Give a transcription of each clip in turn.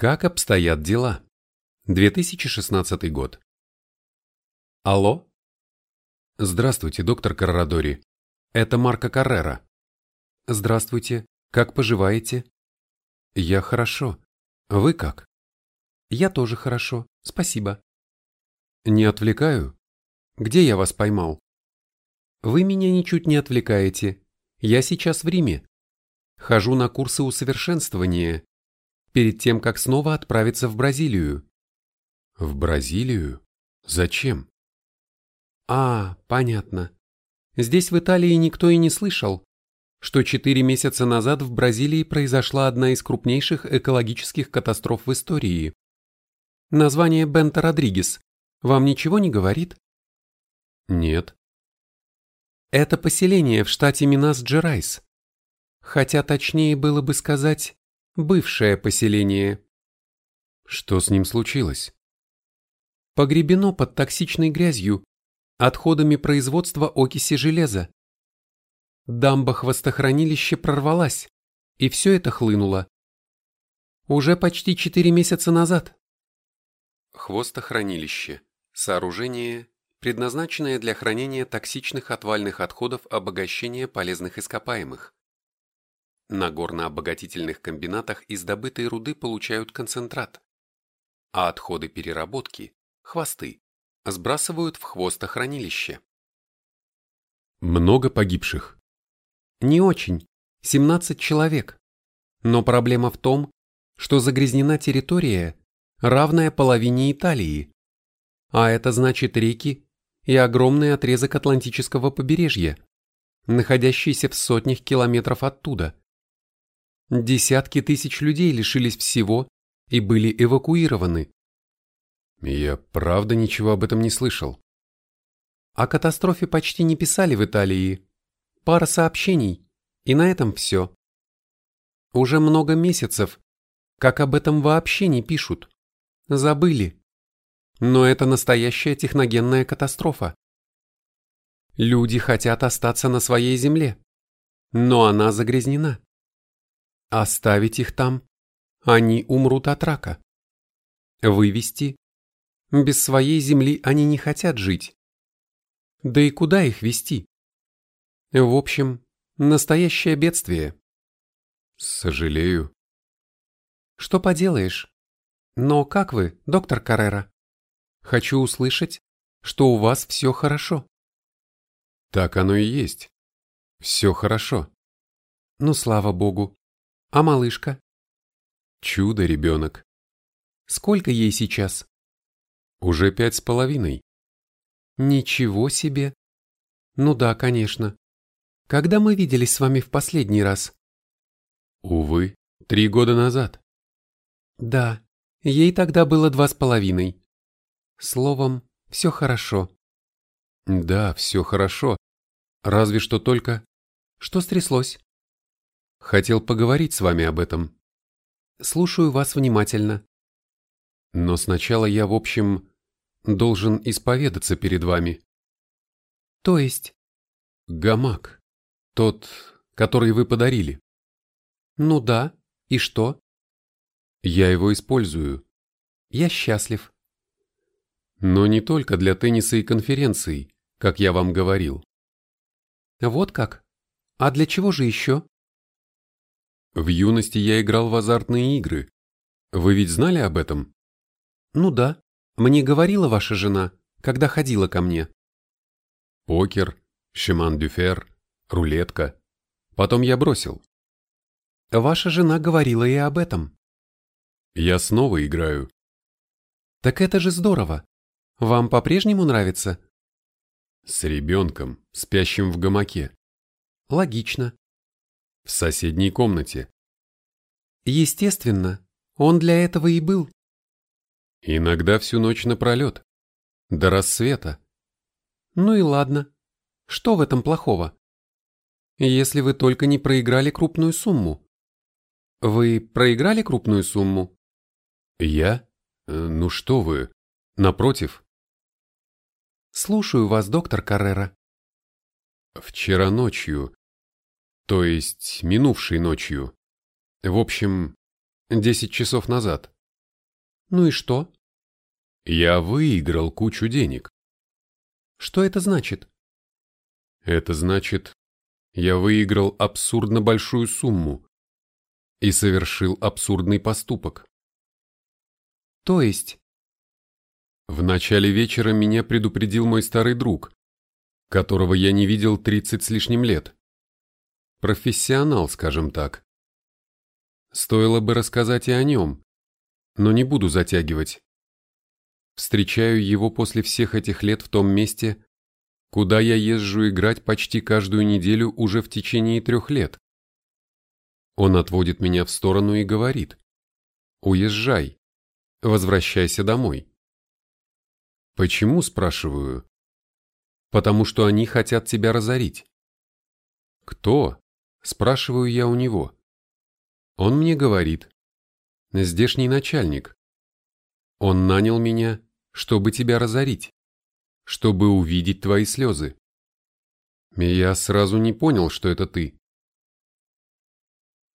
Как обстоят дела? 2016 год. Алло? Здравствуйте, доктор Каррадори. Это Марко Каррера. Здравствуйте. Как поживаете? Я хорошо. Вы как? Я тоже хорошо. Спасибо. Не отвлекаю? Где я вас поймал? Вы меня ничуть не отвлекаете. Я сейчас в Риме. Хожу на курсы усовершенствования. Перед тем, как снова отправиться в Бразилию. В Бразилию? Зачем? А, понятно. Здесь в Италии никто и не слышал, что четыре месяца назад в Бразилии произошла одна из крупнейших экологических катастроф в истории. Название Бента Родригес вам ничего не говорит? Нет. Это поселение в штате Минас-Джерайс. Хотя точнее было бы сказать «бывшее поселение». Что с ним случилось? Погребено под токсичной грязью, отходами производства окиси железа. Дамба хвостохранилища прорвалась, и все это хлынуло. Уже почти четыре месяца назад. Хвостохранилище. Сооружение, предназначенное для хранения токсичных отвальных отходов обогащения полезных ископаемых. На горно-обогатительных комбинатах из добытой руды получают концентрат, а отходы переработки, хвосты, сбрасывают в хвостохранилище. Много погибших? Не очень, 17 человек. Но проблема в том, что загрязнена территория, равная половине Италии, а это значит реки и огромный отрезок Атлантического побережья, находящийся в сотнях километров оттуда. Десятки тысяч людей лишились всего и были эвакуированы. Я правда ничего об этом не слышал. О катастрофе почти не писали в Италии. Пара сообщений, и на этом все. Уже много месяцев, как об этом вообще не пишут. Забыли. Но это настоящая техногенная катастрофа. Люди хотят остаться на своей земле, но она загрязнена. Оставить их там, они умрут от рака. Вывести? Без своей земли они не хотят жить. Да и куда их вести? В общем, настоящее бедствие. Сожалею. Что поделаешь? Но как вы, доктор Каррера? Хочу услышать, что у вас все хорошо. Так оно и есть. Все хорошо. Ну, слава богу. А малышка? Чудо ребенок. Сколько ей сейчас? Уже пять с половиной. Ничего себе. Ну да, конечно. Когда мы виделись с вами в последний раз? Увы, три года назад. Да, ей тогда было два с половиной. Словом, все хорошо. Да, все хорошо. Разве что только... Что стряслось? Хотел поговорить с вами об этом. Слушаю вас внимательно. Но сначала я, в общем, должен исповедаться перед вами. То есть? Гамак. Тот, который вы подарили. Ну да, и что? Я его использую. Я счастлив. Но не только для тенниса и конференций, как я вам говорил. Вот как? А для чего же еще? В юности я играл в азартные игры. Вы ведь знали об этом? Ну да, мне говорила ваша жена, когда ходила ко мне. Покер, шеман-дюфер, рулетка. Потом я бросил. Ваша жена говорила и об этом. Я снова играю. Так это же здорово. Вам по-прежнему нравится? С ребенком, спящим в гамаке. Логично. В соседней комнате. Естественно, он для этого и был. Иногда всю ночь напролет. До рассвета. Ну и ладно. Что в этом плохого? Если вы только не проиграли крупную сумму. Вы проиграли крупную сумму? Я? Э, ну что вы. Напротив, Слушаю вас, доктор Каррера. Вчера ночью, то есть минувшей ночью, в общем, десять часов назад, Ну и что? Я выиграл кучу денег. Что это значит? Это значит, я выиграл абсурдно большую сумму и совершил абсурдный поступок. То есть? В начале вечера меня предупредил мой старый друг, которого я не видел 30 с лишним лет. Профессионал, скажем так. Стоило бы рассказать и о нем, но не буду затягивать. Встречаю его после всех этих лет в том месте, куда я езжу играть почти каждую неделю уже в течение трех лет. Он отводит меня в сторону и говорит «Уезжай, возвращайся домой». Почему, спрашиваю? Потому что они хотят тебя разорить. Кто? Спрашиваю я у него. Он мне говорит. Здешний начальник. Он нанял меня, чтобы тебя разорить чтобы увидеть твои слезы. Я сразу не понял, что это ты.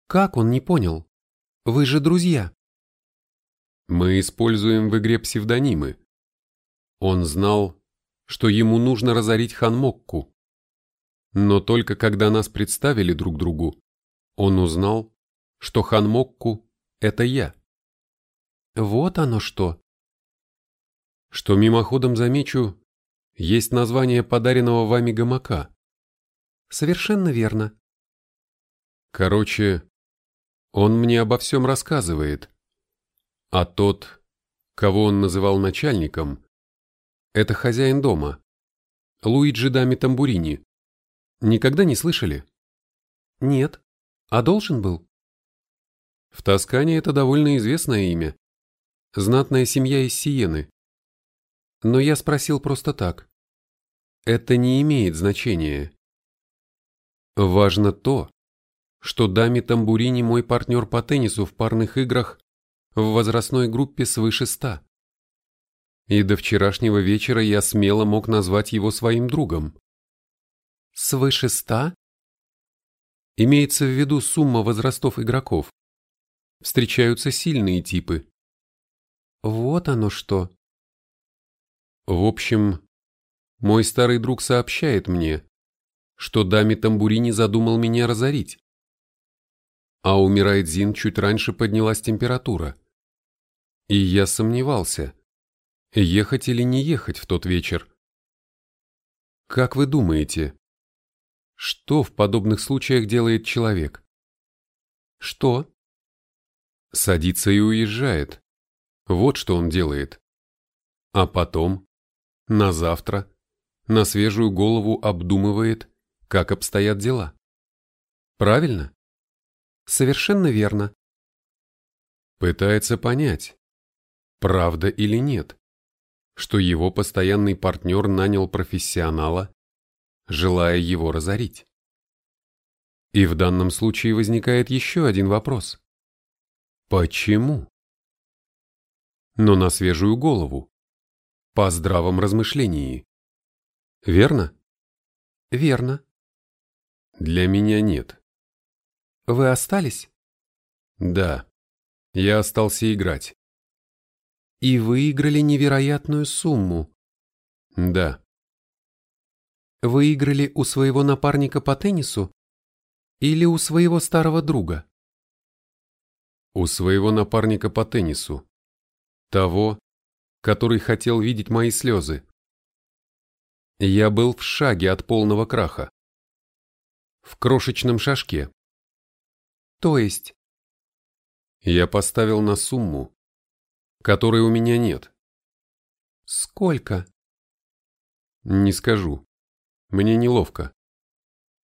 Как он не понял? Вы же друзья. Мы используем в игре псевдонимы. Он знал, что ему нужно разорить Ханмокку. Но только когда нас представили друг другу, он узнал, что Ханмокку – это я. Вот оно что. Что мимоходом замечу, есть название подаренного вами гамака. Совершенно верно. Короче, он мне обо всем рассказывает. А тот, кого он называл начальником, это хозяин дома. Луиджи Дами Тамбурини. Никогда не слышали? Нет. А должен был? В Тоскане это довольно известное имя. Знатная семья из Сиены. Но я спросил просто так. Это не имеет значения. Важно то, что Дами Тамбурини мой партнер по теннису в парных играх в возрастной группе свыше ста. И до вчерашнего вечера я смело мог назвать его своим другом. Свыше ста? Имеется в виду сумма возрастов игроков. Встречаются сильные типы. Вот оно что. В общем, мой старый друг сообщает мне, что даме Тамбурини задумал меня разорить. А у Мирайдзин чуть раньше поднялась температура. И я сомневался, ехать или не ехать в тот вечер. Как вы думаете, что в подобных случаях делает человек? Что? Садится и уезжает. Вот что он делает. А потом на завтра, на свежую голову обдумывает, как обстоят дела. Правильно? Совершенно верно. Пытается понять, правда или нет, что его постоянный партнер нанял профессионала, желая его разорить. И в данном случае возникает еще один вопрос. Почему? Но на свежую голову по здравом размышлении. Верно? Верно. Для меня нет. Вы остались? Да. Я остался играть. И выиграли невероятную сумму. Да. Выиграли у своего напарника по теннису или у своего старого друга? У своего напарника по теннису. Того, который хотел видеть мои слезы. Я был в шаге от полного краха. В крошечном шажке. То есть? Я поставил на сумму, которой у меня нет. Сколько? Не скажу. Мне неловко.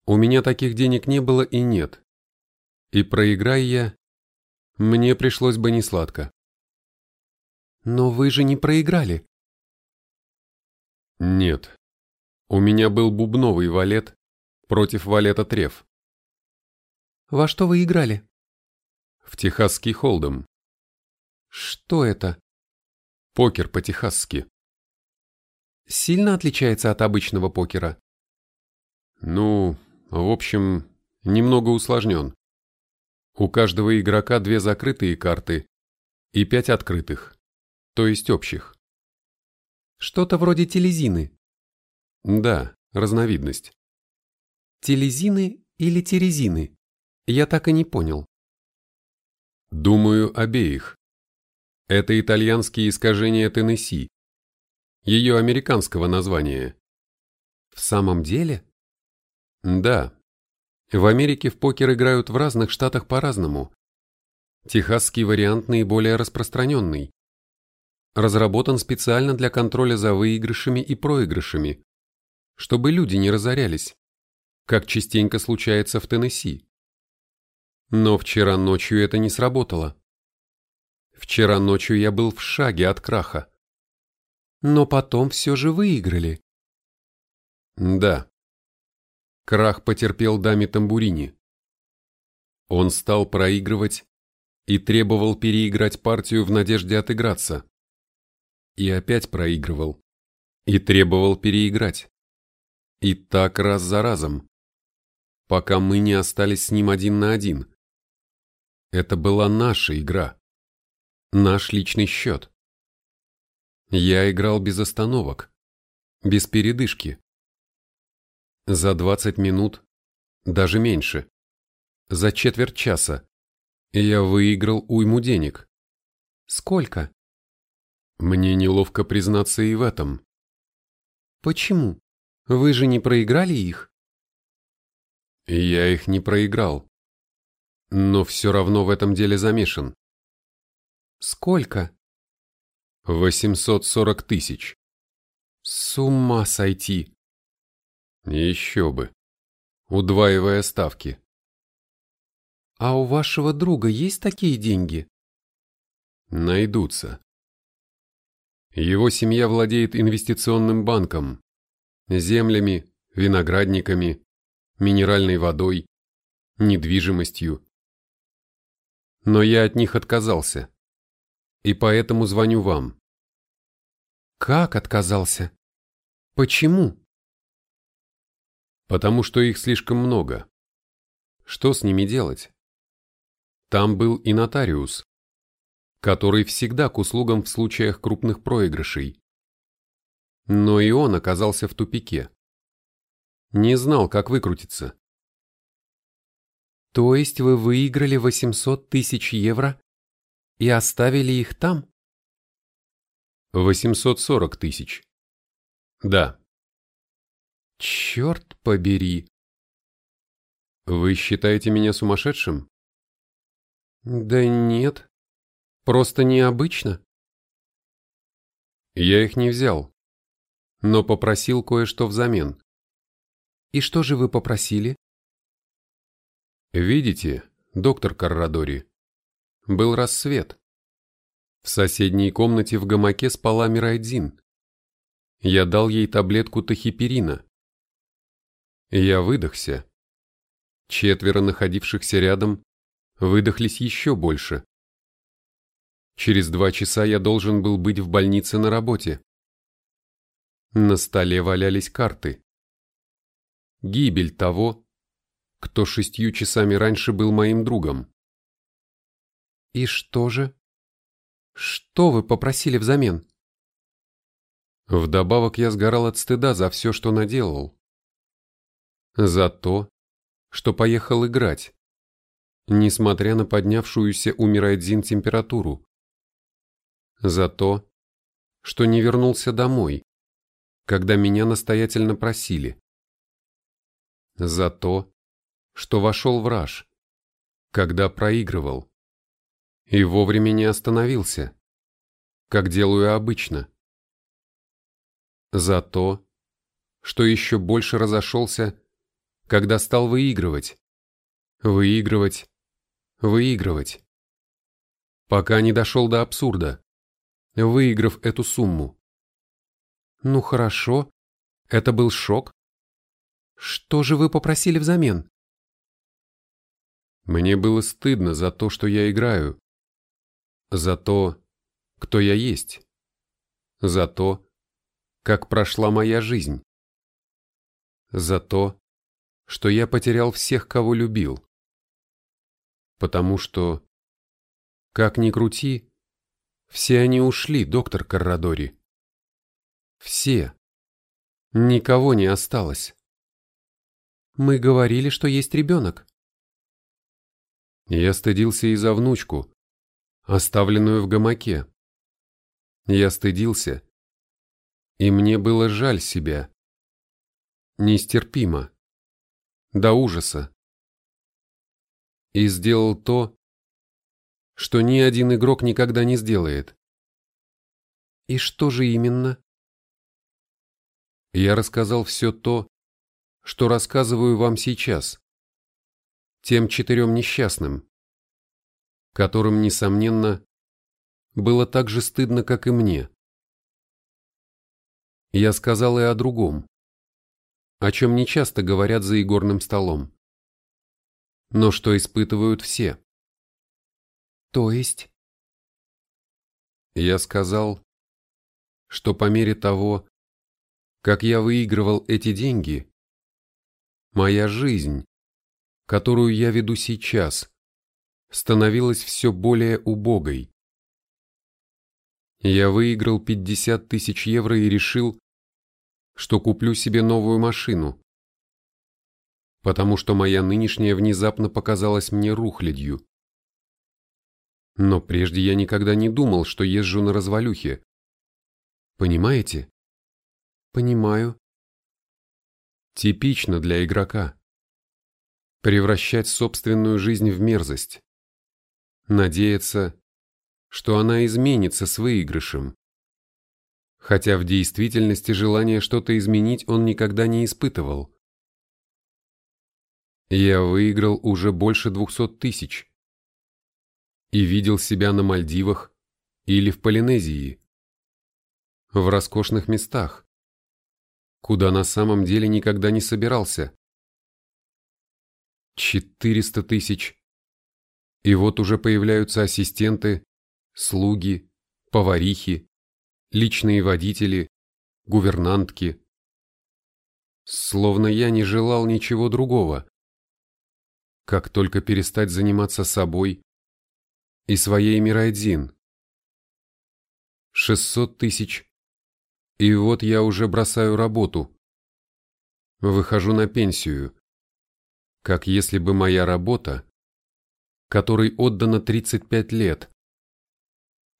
У меня таких денег не было и нет. И проиграй я, мне пришлось бы несладко. Но вы же не проиграли. Нет. У меня был бубновый валет против валета треф. Во что вы играли? В техасский холдом. Что это? Покер по-техасски. Сильно отличается от обычного покера? Ну, в общем, немного усложнен. У каждого игрока две закрытые карты и пять открытых. то есть общих. Что-то вроде телезины. Да, разновидность. Телезины или терезины? Я так и не понял. Думаю, обеих. Это итальянские искажения Теннесси, ее американского названия. В самом деле? Да. В Америке в покер играют в разных штатах по-разному. Техасский вариант наиболее распространенный. Разработан специально для контроля за выигрышами и проигрышами, чтобы люди не разорялись, как частенько случается в Теннесси. Но вчера ночью это не сработало. Вчера ночью я был в шаге от краха. Но потом все же выиграли. Да. Крах потерпел даме тамбурини. Он стал проигрывать и требовал переиграть партию в надежде отыграться. И опять проигрывал. И требовал переиграть. И так раз за разом. Пока мы не остались с ним один на один. Это была наша игра. Наш личный счет. Я играл без остановок. Без передышки. За 20 минут, даже меньше, за четверть часа, я выиграл уйму денег. Сколько? Мне неловко признаться и в этом. Почему? Вы же не проиграли их? Я их не проиграл. Но все равно в этом деле замешан. Сколько? 840 тысяч. С ума сойти. Еще бы. Удваивая ставки. А у вашего друга есть такие деньги? Найдутся. Его семья владеет инвестиционным банком, землями, виноградниками, минеральной водой, недвижимостью. Но я от них отказался. И поэтому звоню вам. Как отказался? Почему? Потому что их слишком много. Что с ними делать? Там был и нотариус, который всегда к услугам в случаях крупных проигрышей. Но и он оказался в тупике. Не знал, как выкрутиться. То есть вы выиграли 800 тысяч евро и оставили их там? 840 тысяч. Да. Черт побери. Вы считаете меня сумасшедшим? Да нет. Просто необычно. Я их не взял, но попросил кое-что взамен. И что же вы попросили? Видите, доктор Каррадори, был рассвет. В соседней комнате в гамаке спала Мирайдзин. Я дал ей таблетку тахиперина. Я выдохся. Четверо находившихся рядом выдохлись еще больше. Через два часа я должен был быть в больнице на работе. На столе валялись карты. Гибель того, кто шестью часами раньше был моим другом. И что же? Что вы попросили взамен? Вдобавок я сгорал от стыда за все, что наделал. За то, что поехал играть, несмотря на поднявшуюся у Мирайдзин температуру. За то, что не вернулся домой, когда меня настоятельно просили. За то, что вошел в раж, когда проигрывал, и вовремя не остановился, как делаю обычно. За то, что еще больше разошелся, когда стал выигрывать, выигрывать, выигрывать, пока не дошел до абсурда, выиграв эту сумму. Ну хорошо, это был шок. Что же вы попросили взамен? Мне было стыдно за то, что я играю, за то, кто я есть, за то, как прошла моя жизнь, за то, что я потерял всех, кого любил. Потому что, как ни крути, Все они ушли, доктор Каррадори. Все. Никого не осталось. Мы говорили, что есть ребенок. Я стыдился и за внучку, оставленную в гамаке. Я стыдился, и мне было жаль себя. Нестерпимо. До ужаса. И сделал то, что ни один игрок никогда не сделает. И что же именно? Я рассказал все то, что рассказываю вам сейчас. Тем четырем несчастным, которым, несомненно, было так же стыдно, как и мне. Я сказал и о другом, о чем не часто говорят за игорным столом, но что испытывают все. То есть? Я сказал, что по мере того, как я выигрывал эти деньги, моя жизнь, которую я веду сейчас, становилась все более убогой. Я выиграл 50 тысяч евро и решил, что куплю себе новую машину, потому что моя нынешняя внезапно показалась мне рухлядью. Но прежде я никогда не думал, что езжу на развалюхе. Понимаете? Понимаю. Типично для игрока. Превращать собственную жизнь в мерзость. Надеяться, что она изменится с выигрышем. Хотя в действительности желание что-то изменить он никогда не испытывал. Я выиграл уже больше двухсот тысяч. И видел себя на Мальдивах или в Полинезии. В роскошных местах куда на самом деле никогда не собирался. Четыреста тысяч. И вот уже появляются ассистенты, слуги, поварихи, личные водители, гувернантки. Словно я не желал ничего другого. Как только перестать заниматься собой и своей Мирайдзин. Шестьсот тысяч и вот я уже бросаю работу. Выхожу на пенсию. Как если бы моя работа, которой отдано 35 лет,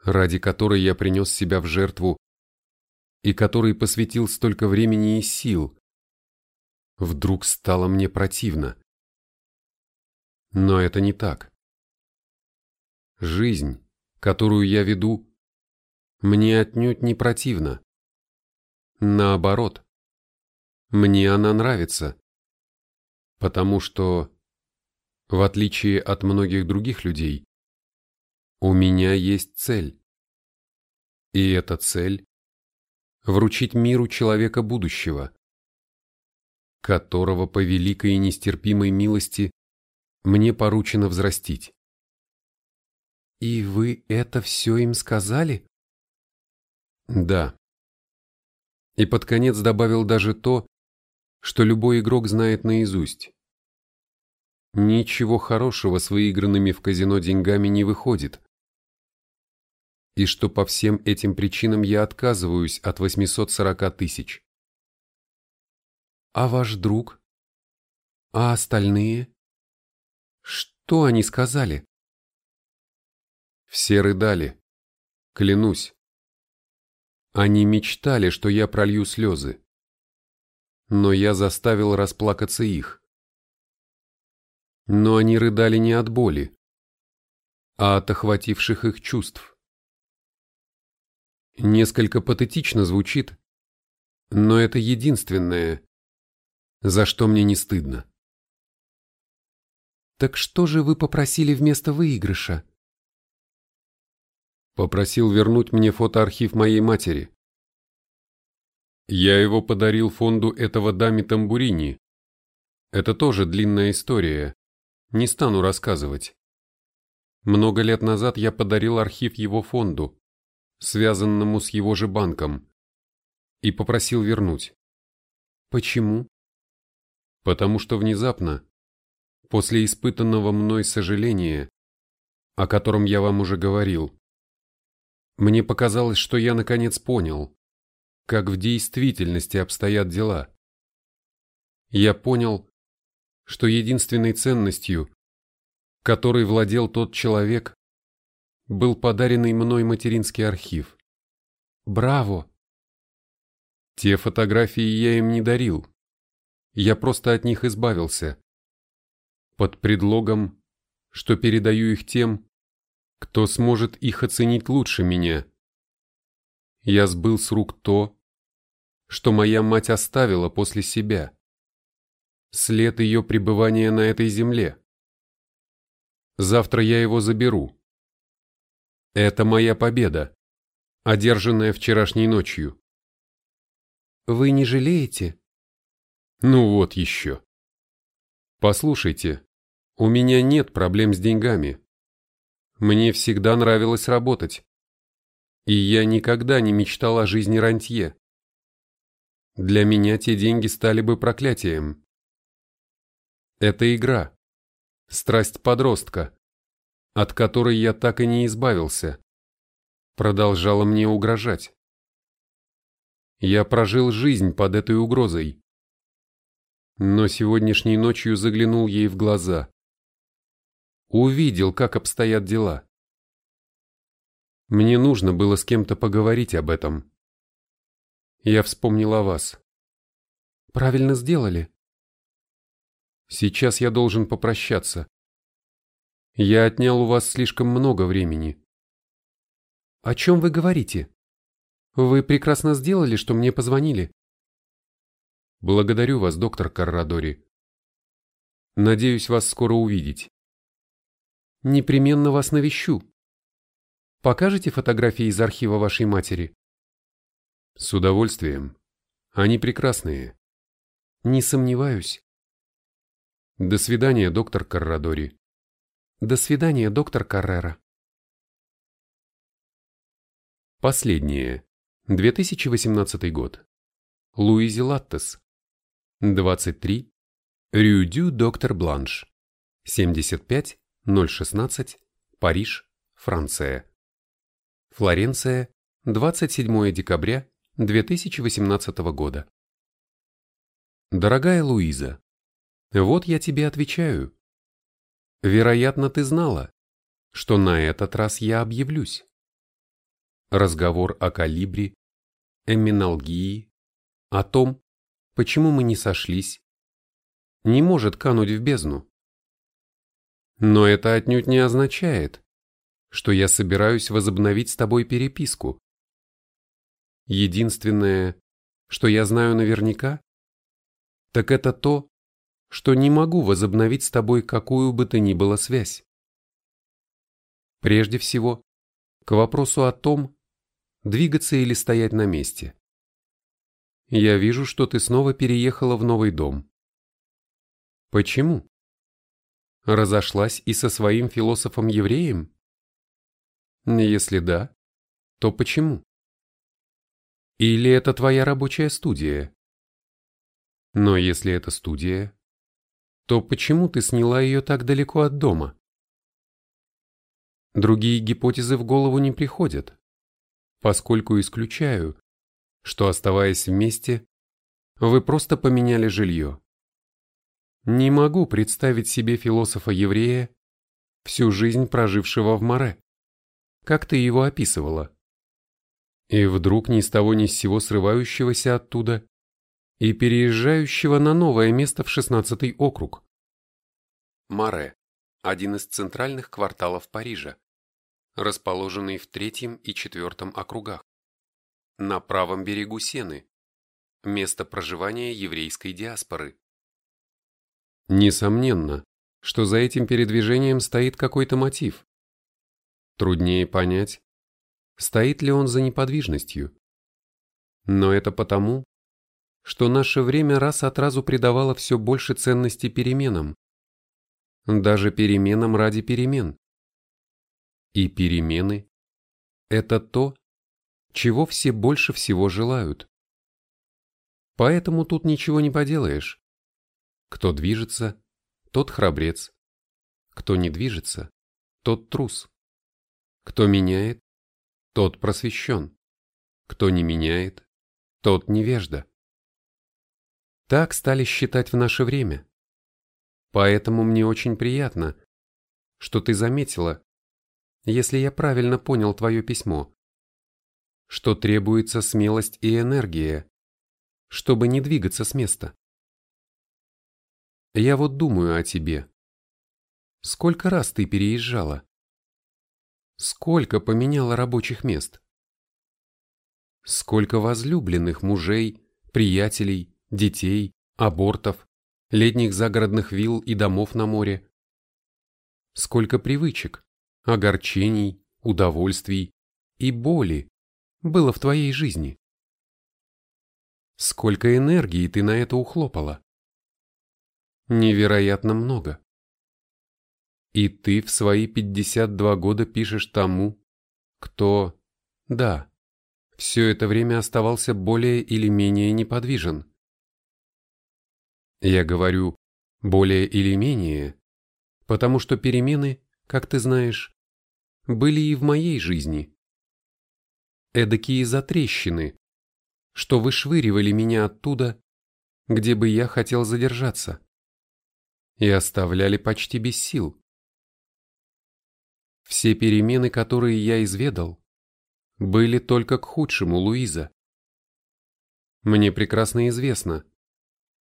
ради которой я принес себя в жертву и которой посвятил столько времени и сил, вдруг стало мне противно. Но это не так. Жизнь, которую я веду, мне отнюдь не противна. Наоборот. Мне она нравится. Потому что, в отличие от многих других людей, у меня есть цель. И эта цель – вручить миру человека будущего, которого по великой и нестерпимой милости мне поручено взрастить. «И вы это все им сказали?» «Да», и под конец добавил даже то, что любой игрок знает наизусть. Ничего хорошего с выигранными в казино деньгами не выходит. И что по всем этим причинам я отказываюсь от 840 тысяч. А ваш друг? А остальные? Что они сказали? Все рыдали. Клянусь. Они мечтали, что я пролью слезы. Но я заставил расплакаться их. Но они рыдали не от боли, а от охвативших их чувств. Несколько патетично звучит, но это единственное, за что мне не стыдно. Так что же вы попросили вместо выигрыша? Попросил вернуть мне фотоархив моей матери. Я его подарил фонду этого даме Тамбурини. Это тоже длинная история. Не стану рассказывать. Много лет назад я подарил архив его фонду, связанному с его же банком, и попросил вернуть. Почему? Потому что внезапно, после испытанного мной сожаления, о котором я вам уже говорил, Мне показалось, что я наконец понял, как в действительности обстоят дела. Я понял, что единственной ценностью, которой владел тот человек, был подаренный мной материнский архив. Браво! Те фотографии я им не дарил. Я просто от них избавился. Под предлогом, что передаю их тем, кто сможет их оценить лучше меня. Я сбыл с рук то, что моя мать оставила после себя. След ее пребывания на этой земле. Завтра я его заберу. Это моя победа, одержанная вчерашней ночью. Вы не жалеете? Ну вот еще. Послушайте, у меня нет проблем с деньгами. Мне всегда нравилось работать. И я никогда не мечтал о жизни рантье. Для меня те деньги стали бы проклятием. Это игра. Страсть подростка, от которой я так и не избавился. Продолжала мне угрожать. Я прожил жизнь под этой угрозой. Но сегодняшней ночью заглянул ей в глаза. Увидел, как обстоят дела. Мне нужно было с кем-то поговорить об этом. Я вспомнил о вас. Правильно сделали. Сейчас я должен попрощаться. Я отнял у вас слишком много времени. О чем вы говорите? Вы прекрасно сделали, что мне позвонили. Благодарю вас, доктор Каррадори. Надеюсь вас скоро увидеть. Непременно вас навещу. Покажете фотографии из архива вашей матери? С удовольствием. Они прекрасные. Не сомневаюсь. До свидания, доктор Каррадори. До свидания, доктор Каррера. Последнее. 2018 год. Луизи Латтес. 23. Рюдю доктор Бланш. 75 016. Париж, Франция. Флоренция. 27 декабря 2018 года. Дорогая Луиза, вот я тебе отвечаю. Вероятно, ты знала, что на этот раз я объявлюсь. Разговор о калибре, эминалгии, о том, почему мы не сошлись, не может кануть в бездну. Но это отнюдь не означает, что я собираюсь возобновить с тобой переписку. Единственное, что я знаю наверняка, так это то, что не могу возобновить с тобой какую бы то ни было связь. Прежде всего, к вопросу о том, двигаться или стоять на месте. Я вижу, что ты снова переехала в новый дом. Почему? Разошлась и со своим философом-евреем? Если да, то почему? Или это твоя рабочая студия? Но если это студия, то почему ты сняла ее так далеко от дома? Другие гипотезы в голову не приходят, поскольку исключаю, что оставаясь вместе, вы просто поменяли жилье. Не могу представить себе философа-еврея, всю жизнь прожившего в море, как ты его описывала. И вдруг ни с того ни с сего срывающегося оттуда и переезжающего на новое место в 16-й округ. Маре – один из центральных кварталов Парижа, расположенный в третьем и четвертом округах. На правом берегу Сены, место проживания еврейской диаспоры. Несомненно, что за этим передвижением стоит какой-то мотив. Труднее понять, стоит ли он за неподвижностью. Но это потому, что наше время раз от разу придавало все больше ценности переменам. Даже переменам ради перемен. И перемены – это то, чего все больше всего желают. Поэтому тут ничего не поделаешь. Кто движется, тот храбрец. Кто не движется, тот трус. Кто меняет, тот просвещен. Кто не меняет, тот невежда. Так стали считать в наше время. Поэтому мне очень приятно, что ты заметила, если я правильно понял твое письмо, что требуется смелость и энергия, чтобы не двигаться с места. Я вот думаю о тебе. Сколько раз ты переезжала? Сколько поменяла рабочих мест? Сколько возлюбленных мужей, приятелей, детей, абортов, летних загородных вилл и домов на море? Сколько привычек, огорчений, удовольствий и боли было в твоей жизни? Сколько энергии ты на это ухлопала? Невероятно много. И ты в свои 52 года пишешь тому, кто, да, все это время оставался более или менее неподвижен. Я говорю «более или менее», потому что перемены, как ты знаешь, были и в моей жизни. Эдакие затрещины, что вышвыривали меня оттуда, где бы я хотел задержаться, и оставляли почти без сил. Все перемены, которые я изведал, были только к худшему, Луиза. Мне прекрасно известно,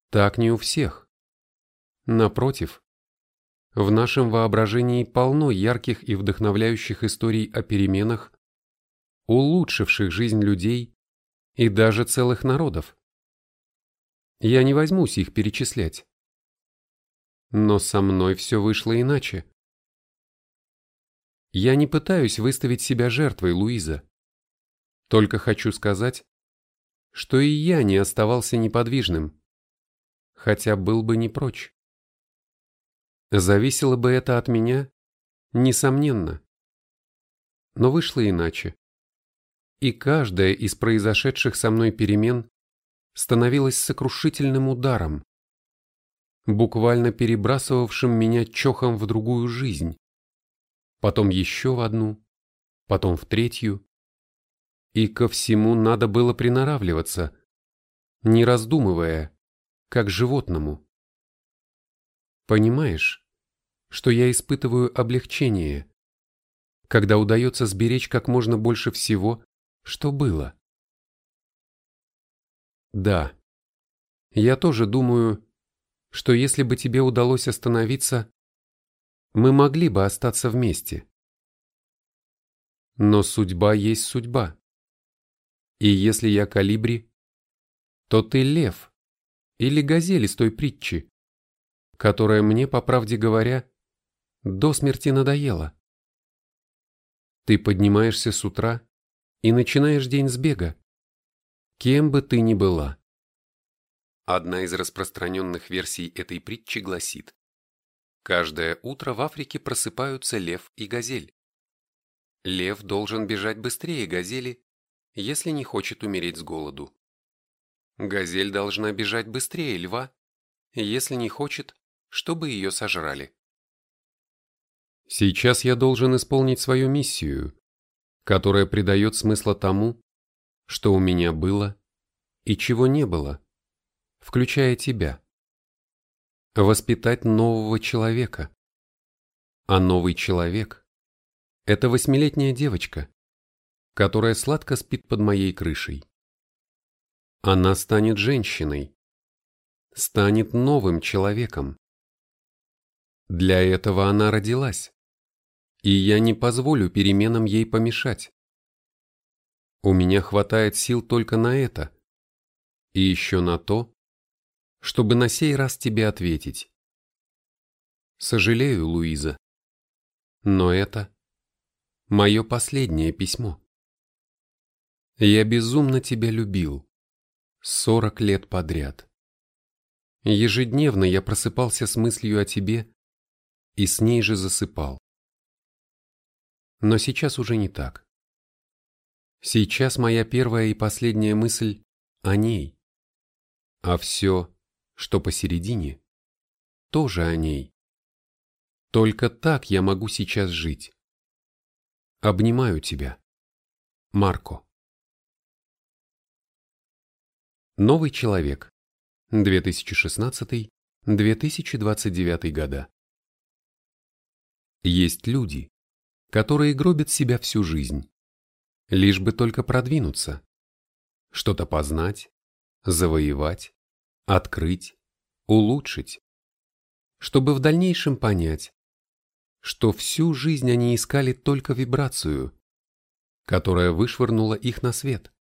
так не у всех. Напротив, в нашем воображении полно ярких и вдохновляющих историй о переменах, улучшивших жизнь людей и даже целых народов. Я не возьмусь их перечислять. Но со мной все вышло иначе. Я не пытаюсь выставить себя жертвой, Луиза. Только хочу сказать, что и я не оставался неподвижным, хотя был бы не прочь. Зависело бы это от меня? Несомненно. Но вышло иначе. И каждая из произошедших со мной перемен становилась сокрушительным ударом, буквально перебрасывавшим меня чохом в другую жизнь, потом еще в одну, потом в третью, и ко всему надо было приноравливаться, не раздумывая, как животному. Понимаешь, что я испытываю облегчение, когда удается сберечь как можно больше всего, что было? Да, я тоже думаю, что если бы тебе удалось остановиться, мы могли бы остаться вместе. Но судьба есть судьба. И если я калибри, то ты лев или газель из той притчи, которая мне, по правде говоря, до смерти надоела. Ты поднимаешься с утра и начинаешь день с бега, кем бы ты ни была. Одна из распространенных версий этой притчи гласит, каждое утро в Африке просыпаются лев и газель. Лев должен бежать быстрее газели, если не хочет умереть с голоду. Газель должна бежать быстрее льва, если не хочет, чтобы ее сожрали. Сейчас я должен исполнить свою миссию, которая придает смысла тому, что у меня было и чего не было, включая тебя. Воспитать нового человека. А новый человек – это восьмилетняя девочка, которая сладко спит под моей крышей. Она станет женщиной, станет новым человеком. Для этого она родилась, и я не позволю переменам ей помешать. У меня хватает сил только на это, и еще на то, чтобы на сей раз тебе ответить. Сожалею, Луиза, но это мое последнее письмо. Я безумно тебя любил. Сорок лет подряд. Ежедневно я просыпался с мыслью о тебе и с ней же засыпал. Но сейчас уже не так. Сейчас моя первая и последняя мысль о ней. А все, что посередине, тоже о ней. Только так я могу сейчас жить. Обнимаю тебя Марко. Новый человек. 2016-2029 года. Есть люди, которые гробят себя всю жизнь, лишь бы только продвинуться, что-то познать, завоевать, открыть, улучшить, чтобы в дальнейшем понять, что всю жизнь они искали только вибрацию, которая вышвырнула их на свет.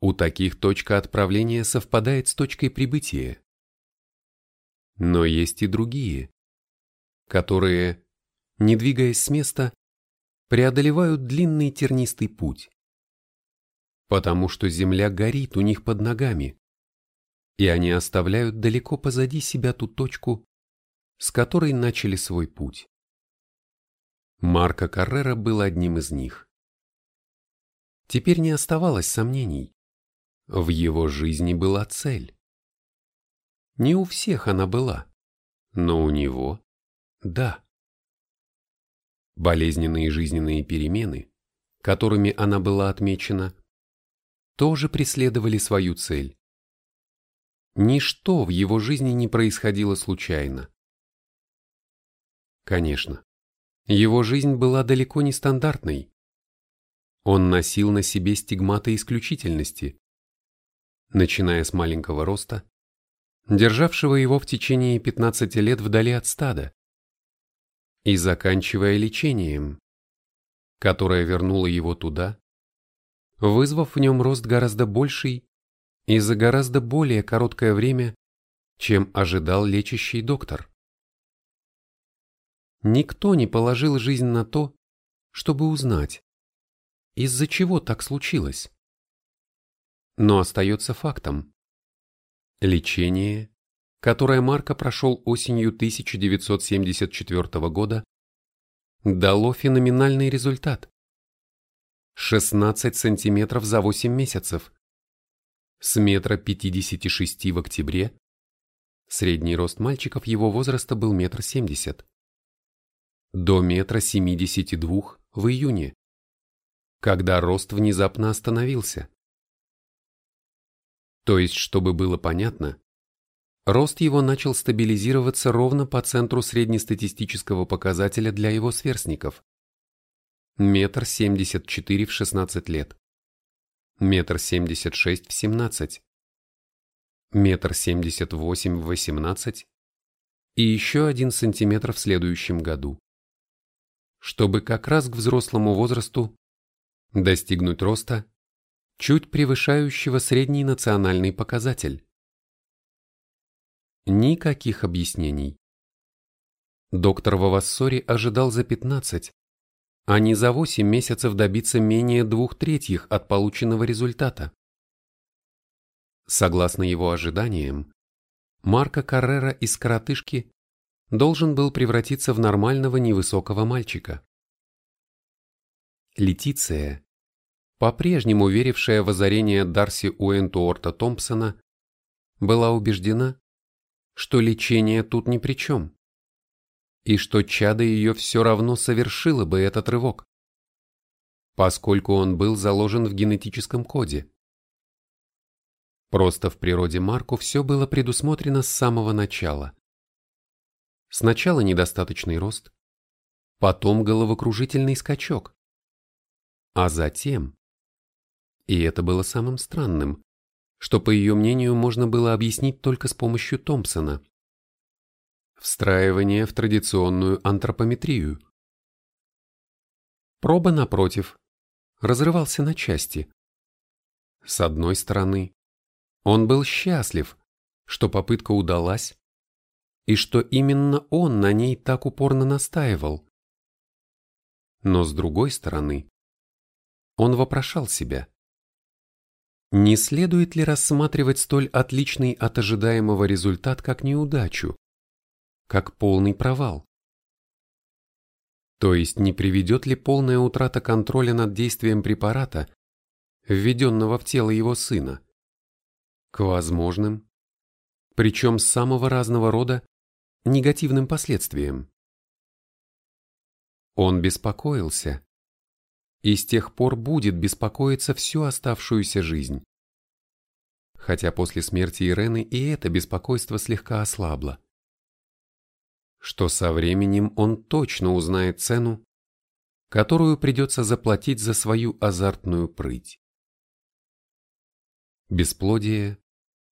У таких точка отправления совпадает с точкой прибытия. Но есть и другие, которые, не двигаясь с места, преодолевают длинный тернистый путь, потому что земля горит у них под ногами, и они оставляют далеко позади себя ту точку, с которой начали свой путь. Марко Каррера был одним из них. Теперь не оставалось сомнений. В его жизни была цель. Не у всех она была, но у него – да. Болезненные жизненные перемены, которыми она была отмечена, тоже преследовали свою цель. Ничто в его жизни не происходило случайно. Конечно, его жизнь была далеко не стандартной. Он носил на себе стигматы исключительности, начиная с маленького роста, державшего его в течение 15 лет вдали от стада, и заканчивая лечением, которое вернуло его туда, вызвав в нем рост гораздо больший и за гораздо более короткое время, чем ожидал лечащий доктор. Никто не положил жизнь на то, чтобы узнать, из-за чего так случилось. Но остается фактом. Лечение, которое Марко прошел осенью 1974 года, дало феноменальный результат. 16 сантиметров за 8 месяцев. С метра 56 в октябре. Средний рост мальчиков его возраста был метр семьдесят. До метра 72 в июне, когда рост внезапно остановился. То есть, чтобы было понятно, рост его начал стабилизироваться ровно по центру среднестатистического показателя для его сверстников. Метр семьдесят четыре в шестнадцать лет, метр семьдесят шесть в семнадцать, метр семьдесят восемь в восемнадцать. И еще один сантиметр в следующем году, чтобы как раз к взрослому возрасту достигнуть роста, чуть превышающего средний национальный показатель. Никаких объяснений. Доктор Вавассори ожидал за 15, а не за 8 месяцев добиться менее двух третьих от полученного результата. Согласно его ожиданиям, Марко Каррера из коротышки должен был превратиться в нормального невысокого мальчика. Летиция, по-прежнему верившая в озарение Дарси Уэнтуорта Томпсона, была убеждена, что лечение тут ни при чем и что чадо ее все равно совершило бы этот рывок, поскольку он был заложен в генетическом коде. Просто в природе Марку все было предусмотрено с самого начала. Сначала недостаточный рост, потом головокружительный скачок, а затем, и это было самым странным, что по ее мнению можно было объяснить только с помощью Томпсона, Встраивание в традиционную антропометрию. Проба, напротив, разрывался на части. С одной стороны, он был счастлив, что попытка удалась, и что именно он на ней так упорно настаивал. Но с другой стороны, он вопрошал себя. Не следует ли рассматривать столь отличный от ожидаемого результат как неудачу? как полный провал. То есть не приведет ли полная утрата контроля над действием препарата, введенного в тело его сына, к возможным, причем самого разного рода, негативным последствиям? Он беспокоился, и с тех пор будет беспокоиться всю оставшуюся жизнь. Хотя после смерти Ирены и это беспокойство слегка ослабло. Что со временем он точно узнает цену, которую придется заплатить за свою азартную прыть. Бесплодие,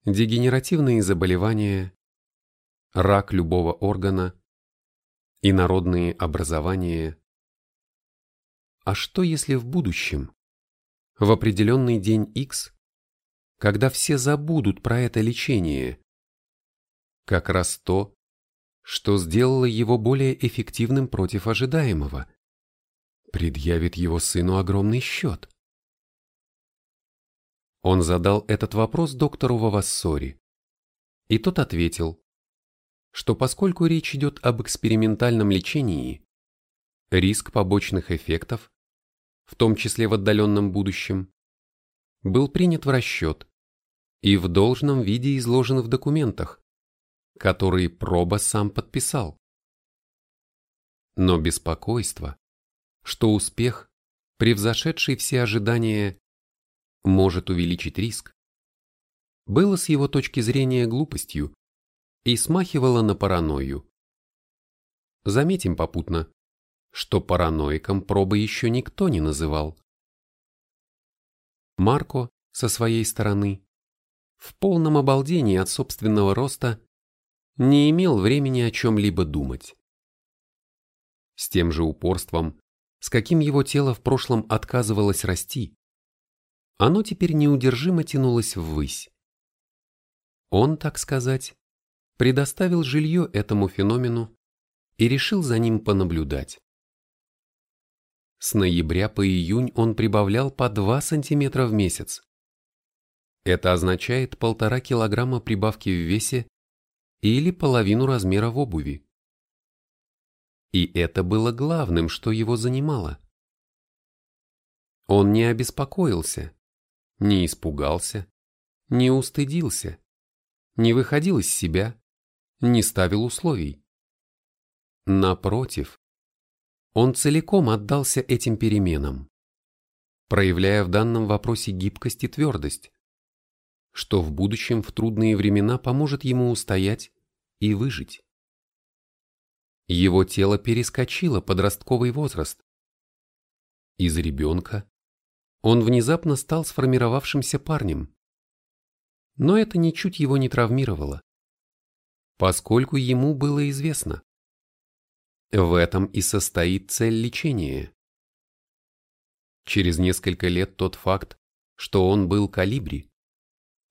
дегенеративные заболевания, рак любого органа, инородные образования. А что если в будущем, в определенный день X, когда все забудут про это лечение, как раз то, что сделало его более эффективным против ожидаемого, предъявит его сыну огромный счет? Он задал этот вопрос доктору Вавассори, и тот ответил, что поскольку речь идет об экспериментальном лечении, риск побочных эффектов, в том числе в отдаленном будущем, был принят в расчет и в должном виде изложен в документах, которые Проба сам подписал. Но беспокойство, что успех, превзошедший все ожидания, может увеличить риск, было с его точки зрения глупостью и смахивало на паранойю. Заметим попутно, что параноиком пробы еще никто не называл. Марко, со своей стороны, в полном обалдении от собственного роста, не имел времени о чем-либо думать. С тем же упорством, с каким его тело в прошлом отказывалось расти, оно теперь неудержимо тянулось ввысь. Он, так сказать, предоставил жилье этому феномену и решил за ним понаблюдать. С ноября по июнь он прибавлял по 2 сантиметра в месяц. Это означает полтора килограмма прибавки в весе или половину размера в обуви. И это было главным, что его занимало. Он не обеспокоился, не испугался, не устыдился, не выходил из себя, не ставил условий. Напротив, он целиком отдался этим переменам, проявляя в данном вопросе гибкость и твердость, что в будущем в трудные времена поможет ему устоять и выжить. Его тело перескочило подростковый возраст. Из ребенка он внезапно стал сформировавшимся парнем. Но это ничуть его не травмировало, поскольку ему было известно. В этом и состоит цель лечения. Через несколько лет тот факт, что он был калибри,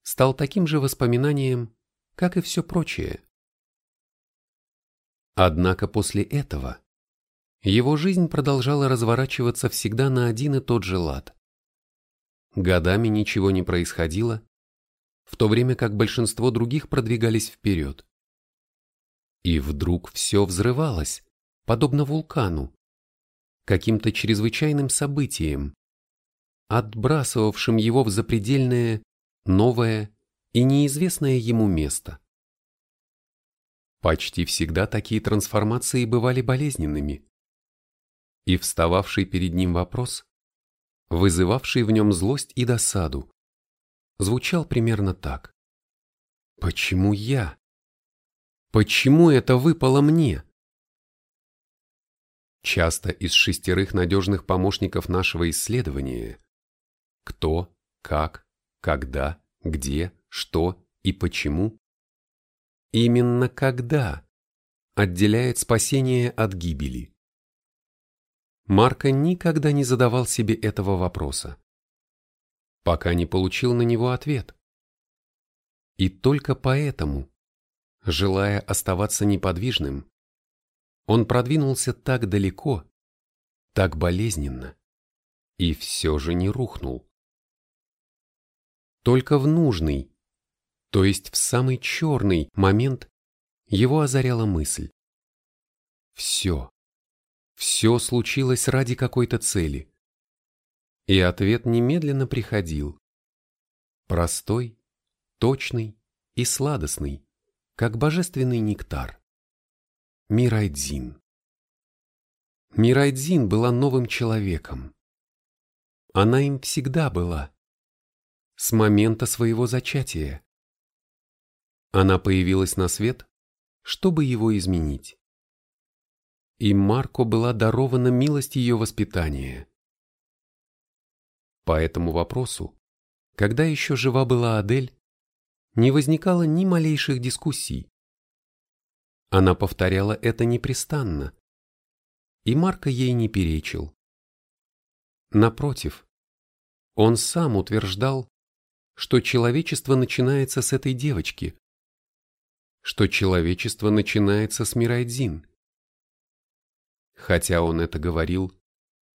стал таким же воспоминанием, как и все прочее. Однако после этого его жизнь продолжала разворачиваться всегда на один и тот же лад. Годами ничего не происходило, в то время как большинство других продвигались вперед. И вдруг все взрывалось, подобно вулкану, каким-то чрезвычайным событием, отбрасывавшим его в запредельное, новое и неизвестное ему место. Почти всегда такие трансформации бывали болезненными. И встававший перед ним вопрос вызывавший в нем злость и досаду, звучал примерно так. «Почему я? Почему это выпало мне?» Часто из шестерых надежных помощников нашего исследования кто, как, когда, где, что и почему именно когда отделяет спасение от гибели. Марко никогда не задавал себе этого вопроса, пока не получил на него ответ. И только поэтому, желая оставаться неподвижным, он продвинулся так далеко, так болезненно, и все же не рухнул. Только в нужный, то есть в самый черный момент его озаряла мысль. Все, все случилось ради какой-то цели. И ответ немедленно приходил. Простой, точный и сладостный, как божественный нектар. Мирайдзин. Мирайдзин была новым человеком, Она им всегда была. С момента своего зачатия. Она появилась на свет, чтобы его изменить. И Марко была дарована милость ее воспитания. По этому вопросу, когда еще жива была Адель, не возникало ни малейших дискуссий. Она повторяла это непрестанно, и Марко ей не перечил. Напротив, он сам утверждал, что человечество начинается с этой девочки, что человечество начинается с Мирайдзин. Хотя он это говорил,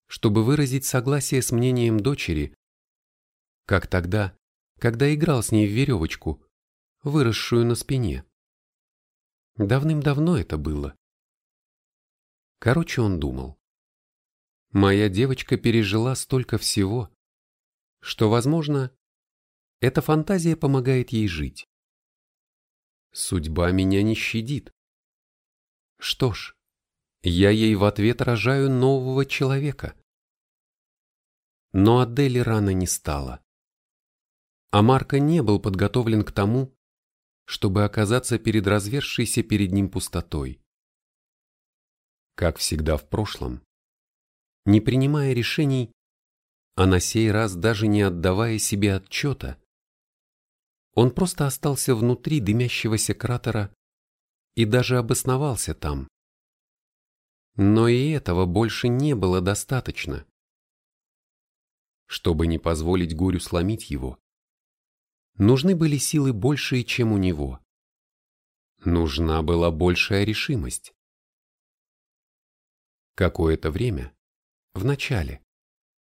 чтобы выразить согласие с мнением дочери, как тогда, когда играл с ней в веревочку, выросшую на спине. Давным-давно это было. Короче, он думал. Моя девочка пережила столько всего, что, возможно, эта фантазия помогает ей жить. Судьба меня не щадит. Что ж, я ей в ответ рожаю нового человека. Но Адели рано не стало. А Марко не был подготовлен к тому, чтобы оказаться перед развершейся перед ним пустотой. Как всегда в прошлом, не принимая решений, а на сей раз даже не отдавая себе отчета, он просто остался внутри дымящегося кратера и даже обосновался там. Но и этого больше не было достаточно. Чтобы не позволить горю сломить его, нужны были силы большие, чем у него. Нужна была большая решимость. Какое-то время, в начале,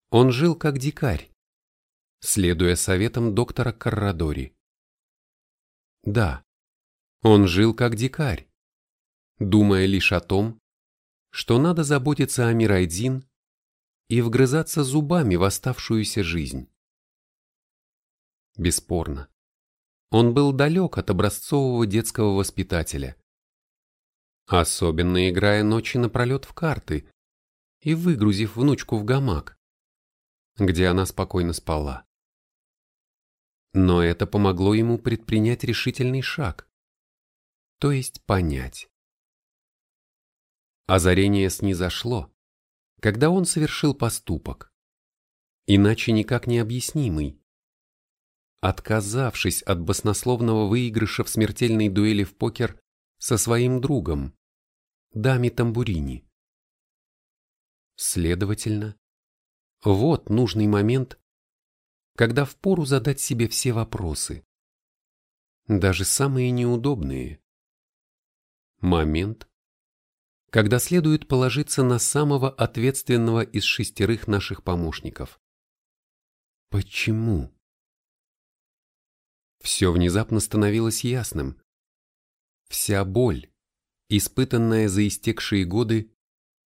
он жил как дикарь, следуя советам доктора Каррадори. Да, он жил как дикарь, думая лишь о том, что надо заботиться о Мирайдзин и вгрызаться зубами в оставшуюся жизнь. Бесспорно, он был далек от образцового детского воспитателя, особенно играя ночи напролет в карты и выгрузив внучку в гамак, где она спокойно спала. Но это помогло ему предпринять решительный шаг, то есть понять. Озарение снизошло, когда он совершил поступок, иначе никак не объяснимый. Отказавшись от баснословного выигрыша в смертельной дуэли в покер со своим другом, Дами Тамбурини. Следовательно, вот нужный момент, когда впору задать себе все вопросы, даже самые неудобные. Момент, когда следует положиться на самого ответственного из шестерых наших помощников. Почему? Все внезапно становилось ясным. Вся боль, испытанная за истекшие годы,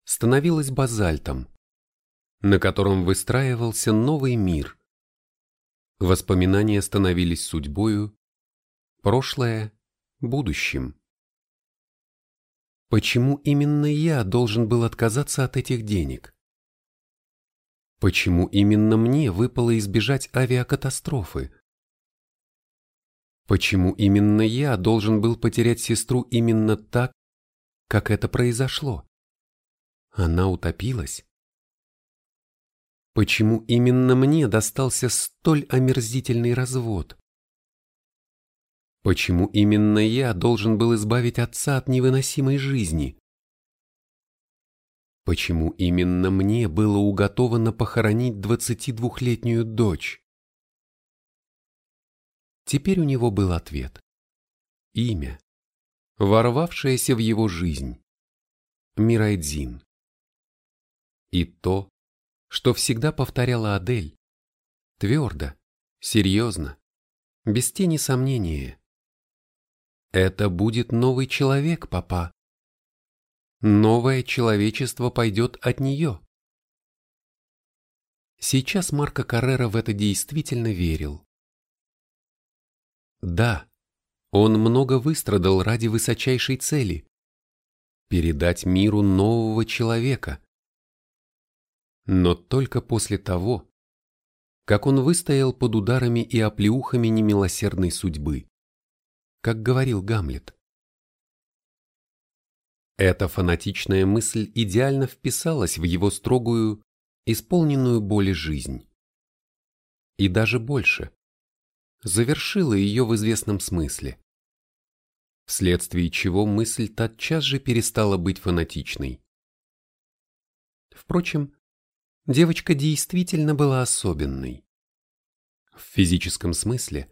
становилась базальтом, на котором выстраивался новый мир – Воспоминания становились судьбою, прошлое – будущим. Почему именно я должен был отказаться от этих денег? Почему именно мне выпало избежать авиакатастрофы? Почему именно я должен был потерять сестру именно так, как это произошло? Она утопилась? Почему именно мне достался столь омерзительный развод? Почему именно я должен был избавить отца от невыносимой жизни? Почему именно мне было уготовано похоронить 22-летнюю дочь? Теперь у него был ответ. Имя, ворвавшееся в его жизнь. Мирайдзин. И то, что всегда повторяла Адель. Твердо, серьезно, без тени сомнения. Это будет новый человек, папа. Новое человечество пойдет от нее. Сейчас Марко Каррера в это действительно верил. Да, он много выстрадал ради высочайшей цели – передать миру нового человека, но только после того, как он выстоял под ударами и оплеухами немилосердной судьбы, как говорил Гамлет. Эта фанатичная мысль идеально вписалась в его строгую, исполненную боли жизнь. И даже больше. Завершила ее в известном смысле. Вследствие чего мысль тотчас же перестала быть фанатичной. Впрочем, девочка действительно была особенной. В физическом смысле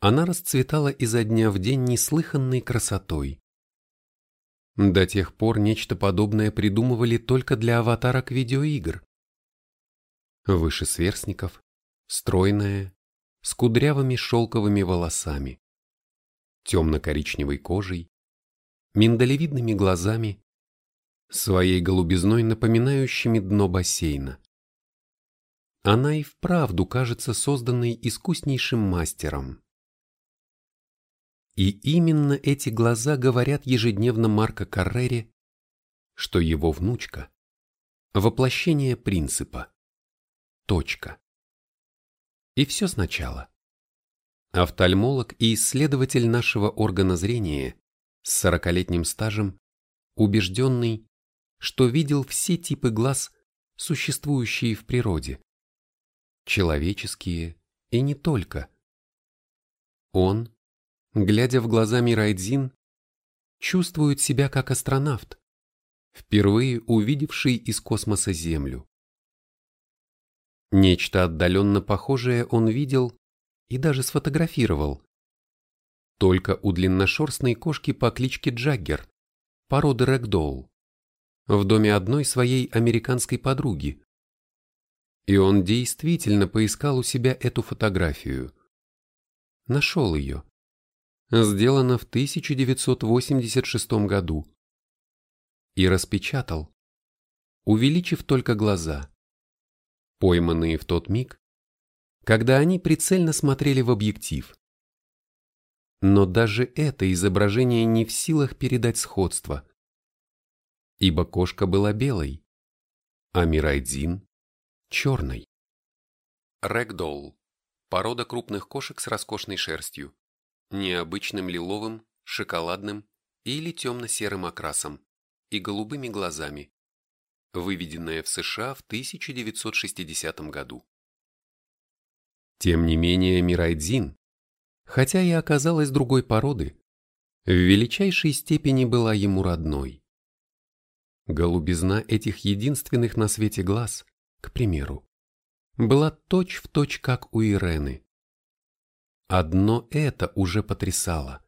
она расцветала изо дня в день неслыханной красотой. До тех пор нечто подобное придумывали только для аватарок видеоигр. Выше сверстников, стройная, с кудрявыми шелковыми волосами, темно-коричневой кожей, миндалевидными глазами, своей голубизной напоминающими дно бассейна. Она и вправду кажется созданной искуснейшим мастером. И именно эти глаза говорят ежедневно Марко Каррере, что его внучка – воплощение принципа. Точка. И все сначала. Офтальмолог и исследователь нашего органа зрения с сорокалетним стажем, убежденный, что видел все типы глаз, существующие в природе. Человеческие и не только. Он глядя в глаза Мирайдзин, чувствует себя как астронавт, впервые увидевший из космоса Землю. Нечто отдаленно похожее он видел и даже сфотографировал. Только у длинношерстной кошки по кличке Джаггер, породы рэгдолл, в доме одной своей американской подруги. И он действительно поискал у себя эту фотографию. Нашел ее сделано в 1986 году, и распечатал, увеличив только глаза, пойманные в тот миг, когда они прицельно смотрели в объектив. Но даже это изображение не в силах передать сходство, ибо кошка была белой, а Мирайдзин – черной. Рэгдолл – порода крупных кошек с роскошной шерстью необычным лиловым, шоколадным или темно-серым окрасом и голубыми глазами, выведенная в США в 1960 году. Тем не менее Мирайдзин, хотя и оказалась другой породы, в величайшей степени была ему родной. Голубизна этих единственных на свете глаз, к примеру, была точь-в-точь точь как у Ирены. Одно это уже потрясало.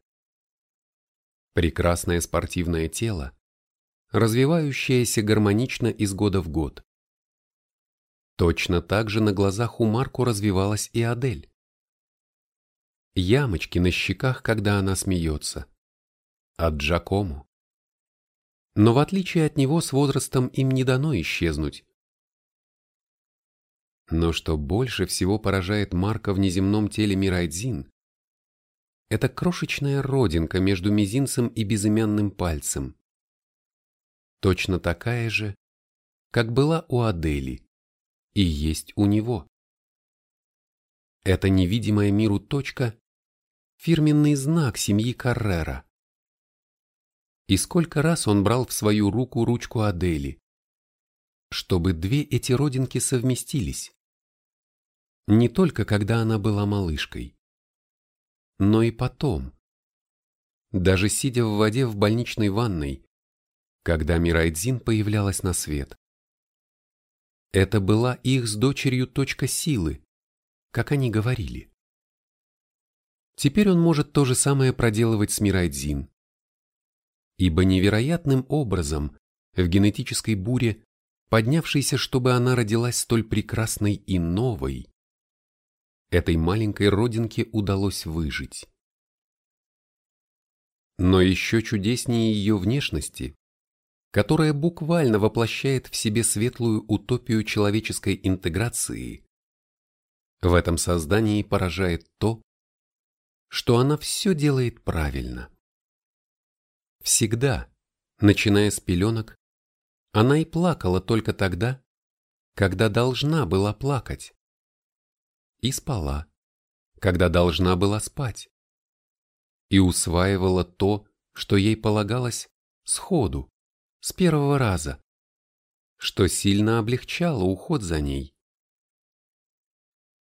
Прекрасное спортивное тело, развивающееся гармонично из года в год. Точно так же на глазах у Марку развивалась и Адель. Ямочки на щеках, когда она смеется. От Джакому. Но в отличие от него с возрастом им не дано исчезнуть. Но что больше всего поражает Марка в неземном теле Мирайдзин, это крошечная родинка между мизинцем и безымянным пальцем. Точно такая же, как была у Адели, и есть у него. Это невидимая миру точка – фирменный знак семьи Каррера. И сколько раз он брал в свою руку ручку Адели, чтобы две эти родинки совместились не только когда она была малышкой, но и потом. Даже сидя в воде в больничной ванной, когда Мирайдзин появлялась на свет. Это была их с дочерью точка силы, как они говорили. Теперь он может то же самое проделывать с Мирайдзин. Ибо невероятным образом в генетической буре, поднявшейся, чтобы она родилась столь прекрасной и новой, этой маленькой родинке удалось выжить. Но еще чудеснее ее внешности, которая буквально воплощает в себе светлую утопию человеческой интеграции, в этом создании поражает то, что она все делает правильно. Всегда, начиная с пеленок, она и плакала только тогда, когда должна была плакать и спала, когда должна была спать, и усваивала то, что ей полагалось, сходу, с первого раза, что сильно облегчало уход за ней.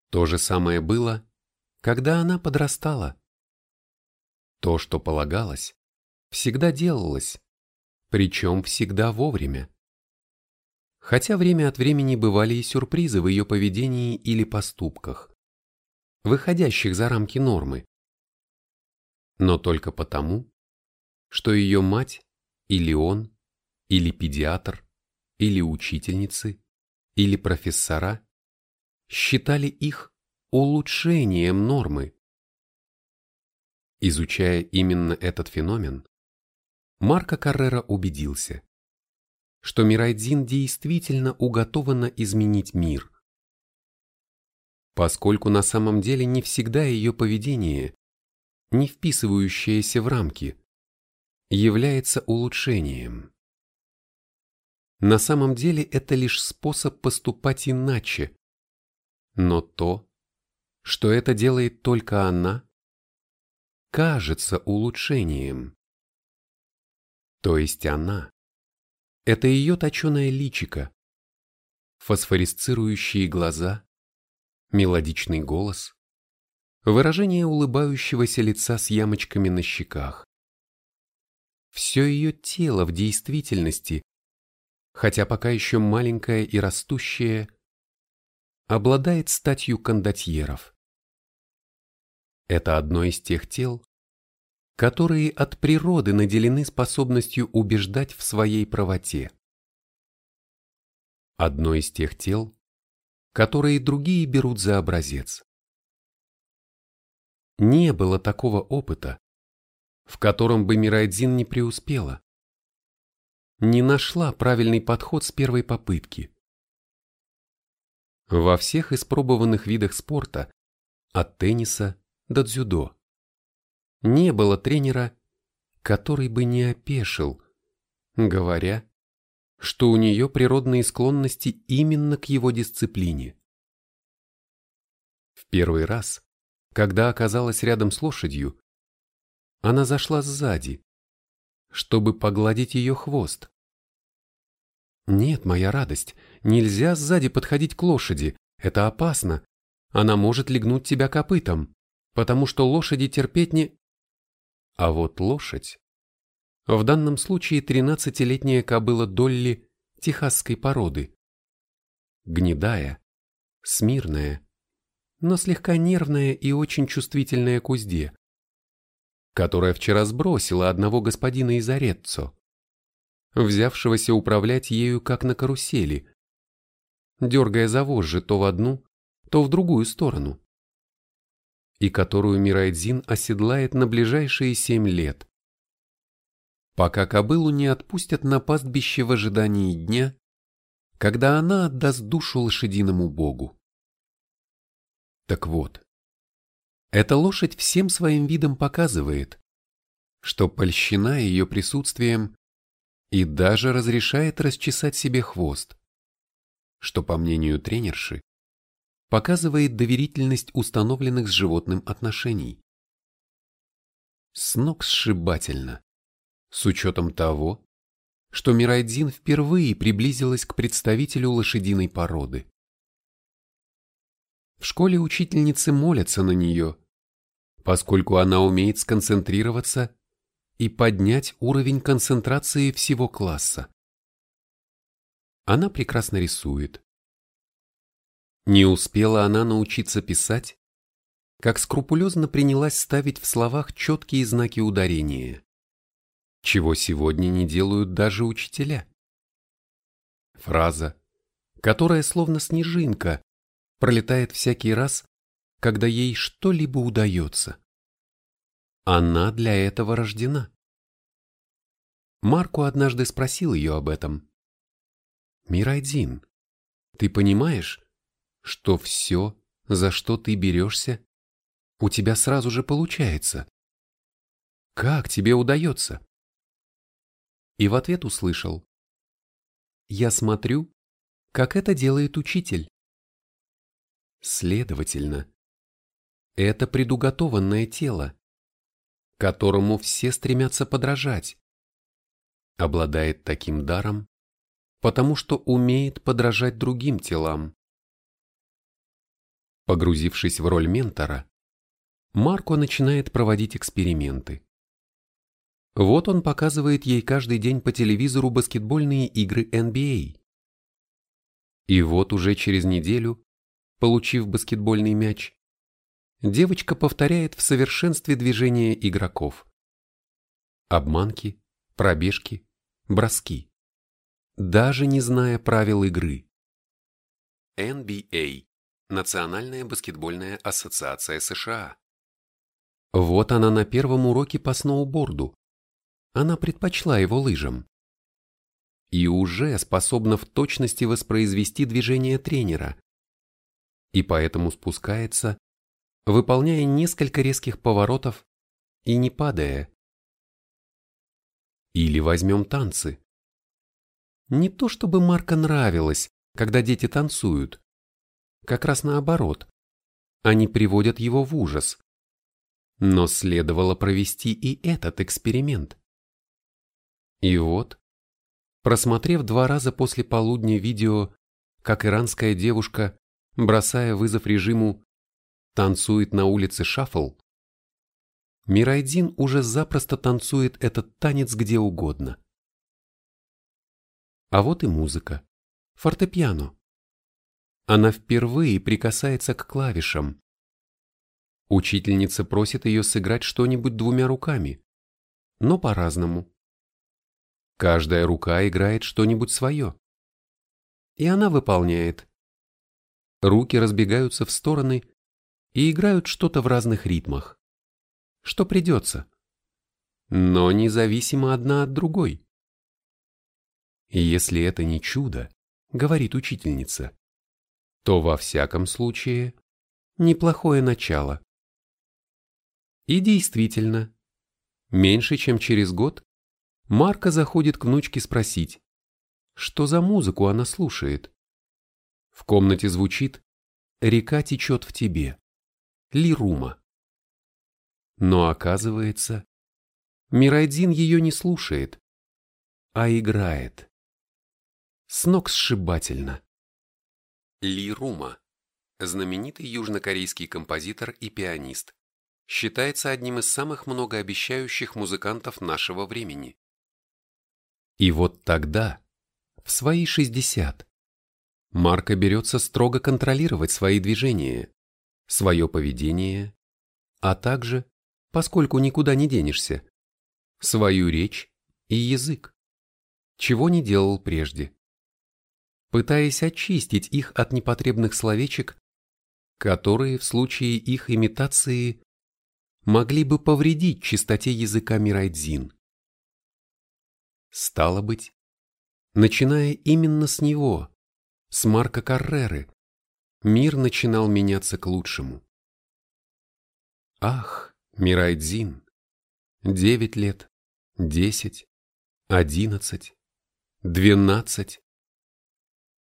То же самое было, когда она подрастала. То, что полагалось, всегда делалось, причем всегда вовремя. Хотя время от времени бывали и сюрпризы в ее поведении или поступках, выходящих за рамки нормы. Но только потому, что ее мать или он, или педиатр, или учительницы, или профессора считали их улучшением нормы. Изучая именно этот феномен, Марко Каррера убедился, что Мирайдзин действительно уготована изменить мир. Поскольку на самом деле не всегда ее поведение, не вписывающееся в рамки, является улучшением. На самом деле это лишь способ поступать иначе. Но то, что это делает только она, кажется улучшением. То есть она – это ее точеное личико, фосфорисцирующие глаза, мелодичный голос, выражение улыбающегося лица с ямочками на щеках. Все ее тело в действительности хотя пока еще маленькая и растущая, обладает статью кондотьеров. Это одно из тех тел, которые от природы наделены способностью убеждать в своей правоте. Одно из тех тел, которые другие берут за образец. Не было такого опыта, в котором бы Мирайдзин не преуспела не нашла правильный подход с первой попытки. Во всех испробованных видах спорта, от тенниса до дзюдо, не было тренера, который бы не опешил, говоря, что у нее природные склонности именно к его дисциплине. В первый раз, когда оказалась рядом с лошадью, она зашла сзади, чтобы погладить ее хвост. Нет, моя радость, нельзя сзади подходить к лошади, это опасно. Она может легнуть тебя копытом, потому что лошади терпеть не... А вот лошадь... В данном случае тринадцатилетняя кобыла Долли техасской породы. Гнедая, смирная, но слегка нервная и очень чувствительная к узде, которая вчера сбросила одного господина из Ореццо взявшегося управлять ею как на карусели, дергая за вожжи то в одну, то в другую сторону, и которую Мирайдзин оседлает на ближайшие семь лет, пока кобылу не отпустят на пастбище в ожидании дня, когда она отдаст душу лошадиному богу. Так вот, эта лошадь всем своим видом показывает, что польщена ее присутствием и даже разрешает расчесать себе хвост, что, по мнению тренерши, показывает доверительность установленных с животным отношений. С ног сшибательно, с учетом того, что Мирайдзин впервые приблизилась к представителю лошадиной породы. В школе учительницы молятся на нее, поскольку она умеет сконцентрироваться и поднять уровень концентрации всего класса. Она прекрасно рисует. Не успела она научиться писать, как скрупулезно принялась ставить в словах четкие знаки ударения, чего сегодня не делают даже учителя. Фраза, которая словно снежинка, пролетает всякий раз, когда ей что-либо удается. Она для этого рождена. Марку однажды спросил ее об этом. «Мирайдин, ты понимаешь, что все, за что ты берешься, у тебя сразу же получается? Как тебе удается?» И в ответ услышал. «Я смотрю, как это делает учитель». Следовательно, – это предуготованное тело, которому все стремятся подражать. Обладает таким даром, потому что умеет подражать другим телам. Погрузившись в роль ментора, Марко начинает проводить эксперименты. Вот он показывает ей каждый день по телевизору баскетбольные игры NBA. И вот уже через неделю, получив баскетбольный мяч, девочка повторяет в совершенстве движения игроков. Обманки, пробежки, броски. Даже не зная правил игры. NBA – Национальная баскетбольная ассоциация США. Вот она на первом уроке по сноуборду. Она предпочла его лыжам. И уже способна в точности воспроизвести движение тренера. И поэтому спускается, выполняя несколько резких поворотов и не падая. Или возьмем танцы. Не то чтобы Марка нравилось, когда дети танцуют. Как раз наоборот. Они приводят его в ужас. Но следовало провести и этот эксперимент. И вот, просмотрев два раза после полудня видео, как иранская девушка, бросая вызов режиму, танцует на улице шаффл, Мирайдин уже запросто танцует этот танец где угодно. А вот и музыка. Фортепиано. Она впервые прикасается к клавишам, Учительница просит ее сыграть что-нибудь двумя руками, но по-разному. Каждая рука играет что-нибудь свое. И она выполняет. Руки разбегаются в стороны и играют что-то в разных ритмах. Что придется. Но независимо одна от другой. Если это не чудо, говорит учительница, то во всяком случае неплохое начало. И действительно, меньше чем через год Марка заходит к внучке спросить, что за музыку она слушает. В комнате звучит «Река течет в тебе» Лирума. Но оказывается, Мирайдин ее не слушает, а играет. С ног сшибательно. Лирума – знаменитый южнокорейский композитор и пианист считается одним из самых многообещающих музыкантов нашего времени. И вот тогда, в свои 60, Марко берется строго контролировать свои движения, свое поведение, а также, поскольку никуда не денешься, свою речь и язык, чего не делал прежде. Пытаясь очистить их от непотребных словечек, которые в случае их имитации могли бы повредить чистоте языка Мирайдзин. Стало быть, начиная именно с него, с Марка Карреры, мир начинал меняться к лучшему. Ах, Мирайдзин, девять лет, десять, одиннадцать, двенадцать.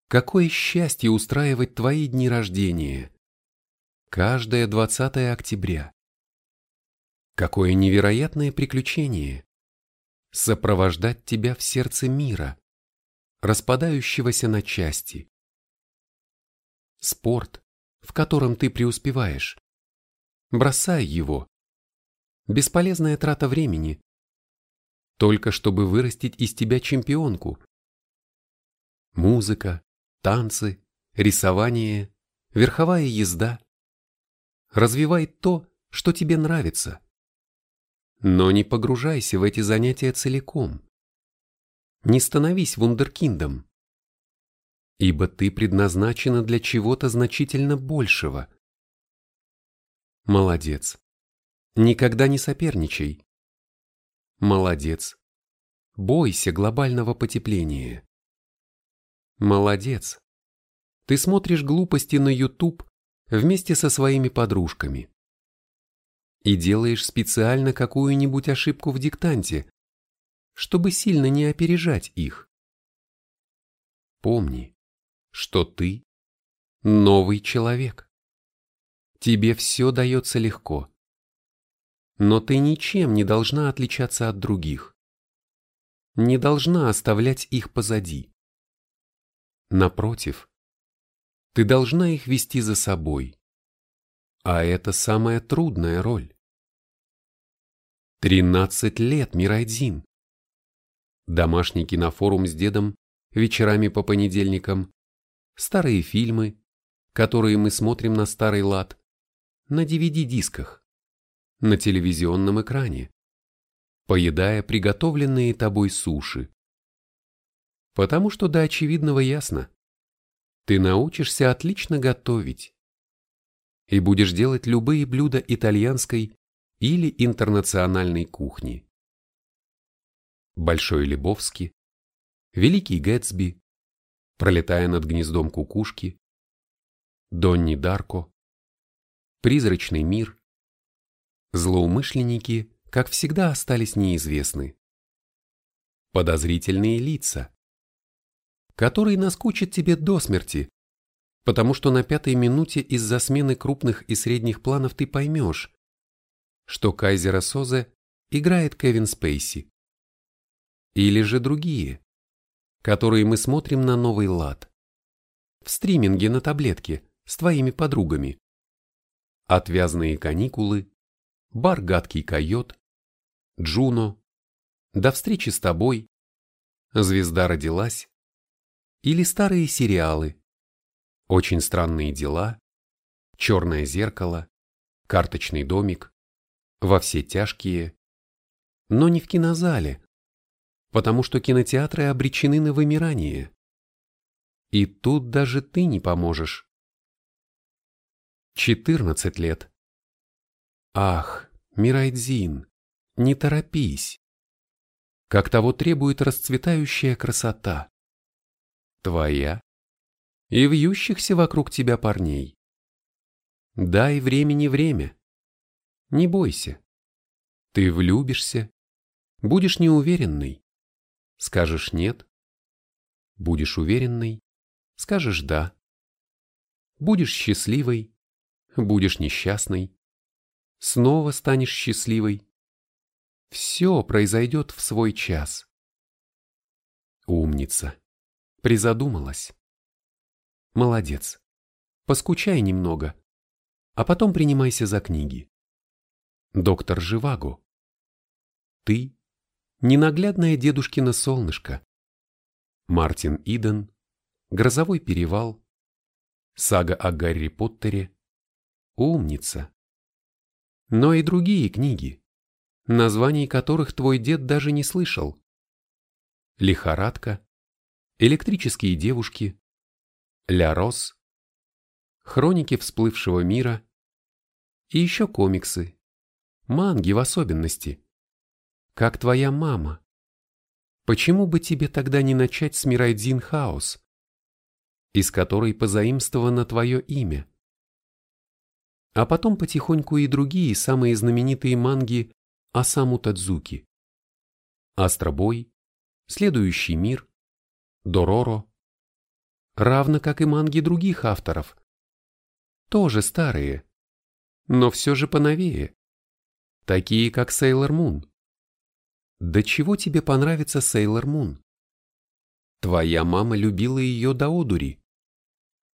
Какое счастье устраивать твои дни рождения! Каждое 20 октября. Какое невероятное приключение! Сопровождать тебя в сердце мира, распадающегося на части. Спорт, в котором ты преуспеваешь. Бросай его. Бесполезная трата времени. Только чтобы вырастить из тебя чемпионку. Музыка, танцы, рисование, верховая езда. Развивай то, что тебе нравится. Но не погружайся в эти занятия целиком. Не становись вундеркиндом. Ибо ты предназначена для чего-то значительно большего. Молодец. Никогда не соперничай. Молодец. Бойся глобального потепления. Молодец. Ты смотришь глупости на YouTube вместе со своими подружками и делаешь специально какую-нибудь ошибку в диктанте, чтобы сильно не опережать их. Помни, что ты новый человек. Тебе все дается легко. Но ты ничем не должна отличаться от других. Не должна оставлять их позади. Напротив, ты должна их вести за собой. А это самая трудная роль. Тринадцать лет, Мирайдзин. Домашний кинофорум с дедом вечерами по понедельникам, старые фильмы, которые мы смотрим на старый лад, на DVD-дисках, на телевизионном экране, поедая приготовленные тобой суши. Потому что до очевидного ясно. Ты научишься отлично готовить и будешь делать любые блюда итальянской или интернациональной кухни. Большой Лебовский, Великий Гэтсби, пролетая над гнездом кукушки, Донни Дарко, Призрачный мир. Злоумышленники, как всегда, остались неизвестны. Подозрительные лица, которые наскучат тебе до смерти, потому что на пятой минуте из-за смены крупных и средних планов ты поймешь, что Кайзера Созе играет Кевин Спейси. Или же другие, которые мы смотрим на новый лад. В стриминге на таблетке с твоими подругами. Отвязные каникулы, бар «Гадкий койот», Джуно, до встречи с тобой, звезда родилась, или старые сериалы, очень странные дела, черное зеркало, карточный домик, во все тяжкие, но не в кинозале, потому что кинотеатры обречены на вымирание. И тут даже ты не поможешь. 14 лет. Ах, Мирайдзин, не торопись. Как того требует расцветающая красота. Твоя и вьющихся вокруг тебя парней. Дай времени время. Не бойся. Ты влюбишься, будешь неуверенный, скажешь нет. Будешь уверенный, скажешь да. Будешь счастливой, будешь несчастной. Снова станешь счастливой. Все произойдет в свой час. Умница. Призадумалась. Молодец. Поскучай немного, а потом принимайся за книги доктор Живаго. Ты – ненаглядное дедушкино солнышко. Мартин Иден, Грозовой перевал, сага о Гарри Поттере, умница. Но и другие книги, названий которых твой дед даже не слышал. Лихорадка, Электрические девушки, Ля Рос, Хроники всплывшего мира и еще комиксы, манги в особенности. Как твоя мама. Почему бы тебе тогда не начать с Мирайдзин Хаос, из которой позаимствовано твое имя? А потом потихоньку и другие самые знаменитые манги Асаму Тадзуки. Астробой, Следующий мир, Дороро, равно как и манги других авторов. Тоже старые, но все же поновее такие как Сейлор Мун. Да чего тебе понравится Сейлор Мун? Твоя мама любила ее до одури.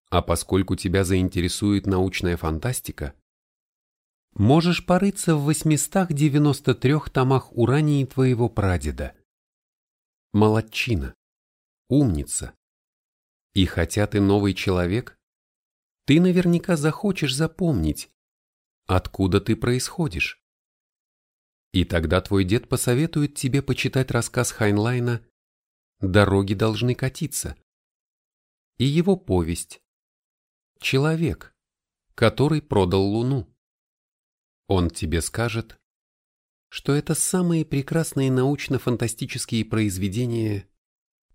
А поскольку тебя заинтересует научная фантастика, можешь порыться в 893 томах урании твоего прадеда. Молодчина, умница. И хотя ты новый человек, ты наверняка захочешь запомнить, откуда ты происходишь. И тогда твой дед посоветует тебе почитать рассказ Хайнлайна «Дороги должны катиться» и его повесть «Человек, который продал Луну». Он тебе скажет, что это самые прекрасные научно-фантастические произведения,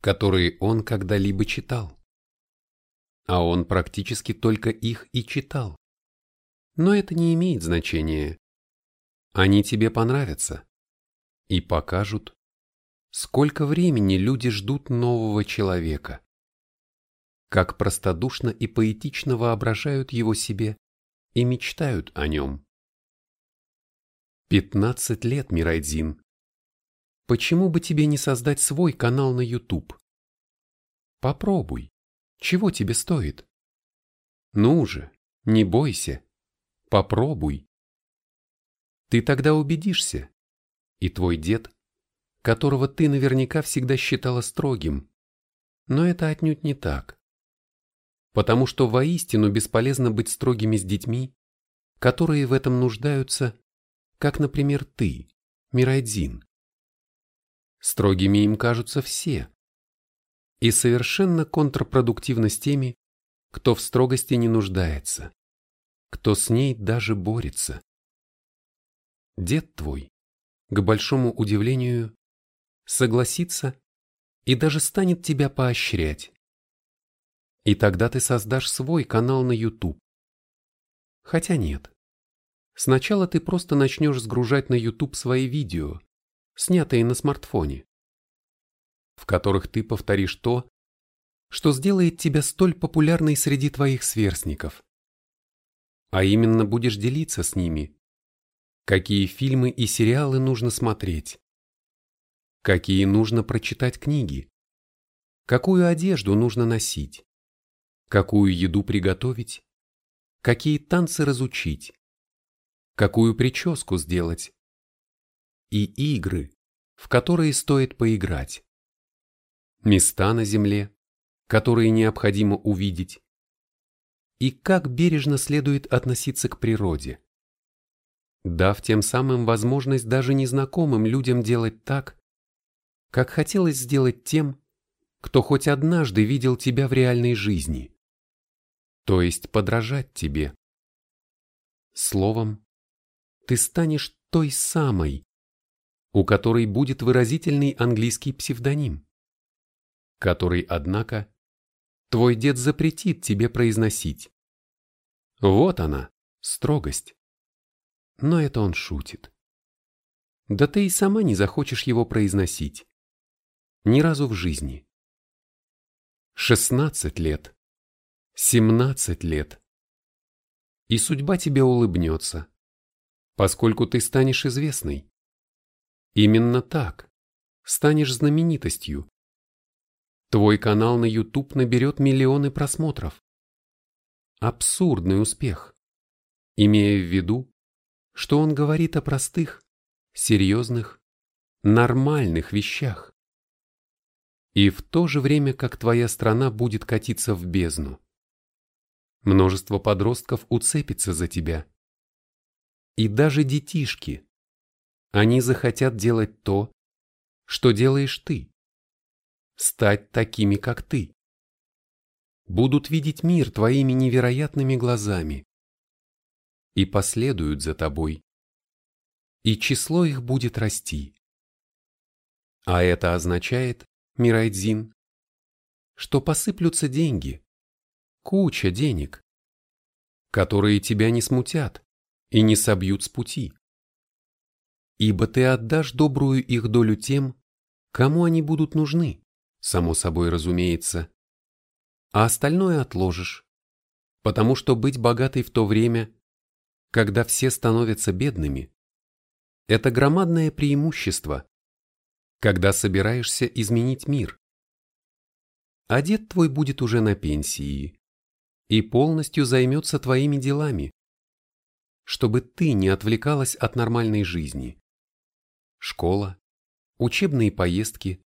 которые он когда-либо читал. А он практически только их и читал. Но это не имеет значения. Они тебе понравятся и покажут, сколько времени люди ждут нового человека, как простодушно и поэтично воображают его себе и мечтают о нем. 15 лет, Мирайдзин. Почему бы тебе не создать свой канал на YouTube? Попробуй. Чего тебе стоит? Ну же, не бойся. Попробуй. Ты тогда убедишься. И твой дед, которого ты наверняка всегда считала строгим. Но это отнюдь не так. Потому что воистину бесполезно быть строгими с детьми, которые в этом нуждаются, как, например, ты, Мирайдзин. Строгими им кажутся все. И совершенно контрпродуктивно с теми, кто в строгости не нуждается, кто с ней даже борется. Дед твой, к большому удивлению, согласится и даже станет тебя поощрять. И тогда ты создашь свой канал на YouTube. Хотя нет. Сначала ты просто начнешь сгружать на YouTube свои видео, снятые на смартфоне, в которых ты повторишь то, что сделает тебя столь популярной среди твоих сверстников. А именно будешь делиться с ними, какие фильмы и сериалы нужно смотреть, какие нужно прочитать книги, какую одежду нужно носить, какую еду приготовить, какие танцы разучить, какую прическу сделать, и игры, в которые стоит поиграть, места на земле, которые необходимо увидеть, и как бережно следует относиться к природе, дав тем самым возможность даже незнакомым людям делать так, как хотелось сделать тем, кто хоть однажды видел тебя в реальной жизни, то есть подражать тебе. Словом, ты станешь той самой, у которой будет выразительный английский псевдоним, который, однако, твой дед запретит тебе произносить. Вот она, строгость. Но это он шутит. Да ты и сама не захочешь его произносить. Ни разу в жизни. Шестнадцать лет. Семнадцать лет. И судьба тебе улыбнется, поскольку ты станешь известной. Именно так. Станешь знаменитостью. Твой канал на YouTube наберет миллионы просмотров. Абсурдный успех. Имея в виду, что он говорит о простых, серьезных, нормальных вещах. И в то же время, как твоя страна будет катиться в бездну. Множество подростков уцепится за тебя. И даже детишки, они захотят делать то, что делаешь ты. Стать такими, как ты. Будут видеть мир твоими невероятными глазами. И последуют за тобой. И число их будет расти. А это означает, Мирайдзин, что посыплются деньги, куча денег, которые тебя не смутят и не собьют с пути ибо ты отдашь добрую их долю тем, кому они будут нужны, само собой разумеется, а остальное отложишь, потому что быть богатой в то время, когда все становятся бедными, это громадное преимущество, когда собираешься изменить мир. А дед твой будет уже на пенсии и полностью займется твоими делами, чтобы ты не отвлекалась от нормальной жизни школа, учебные поездки,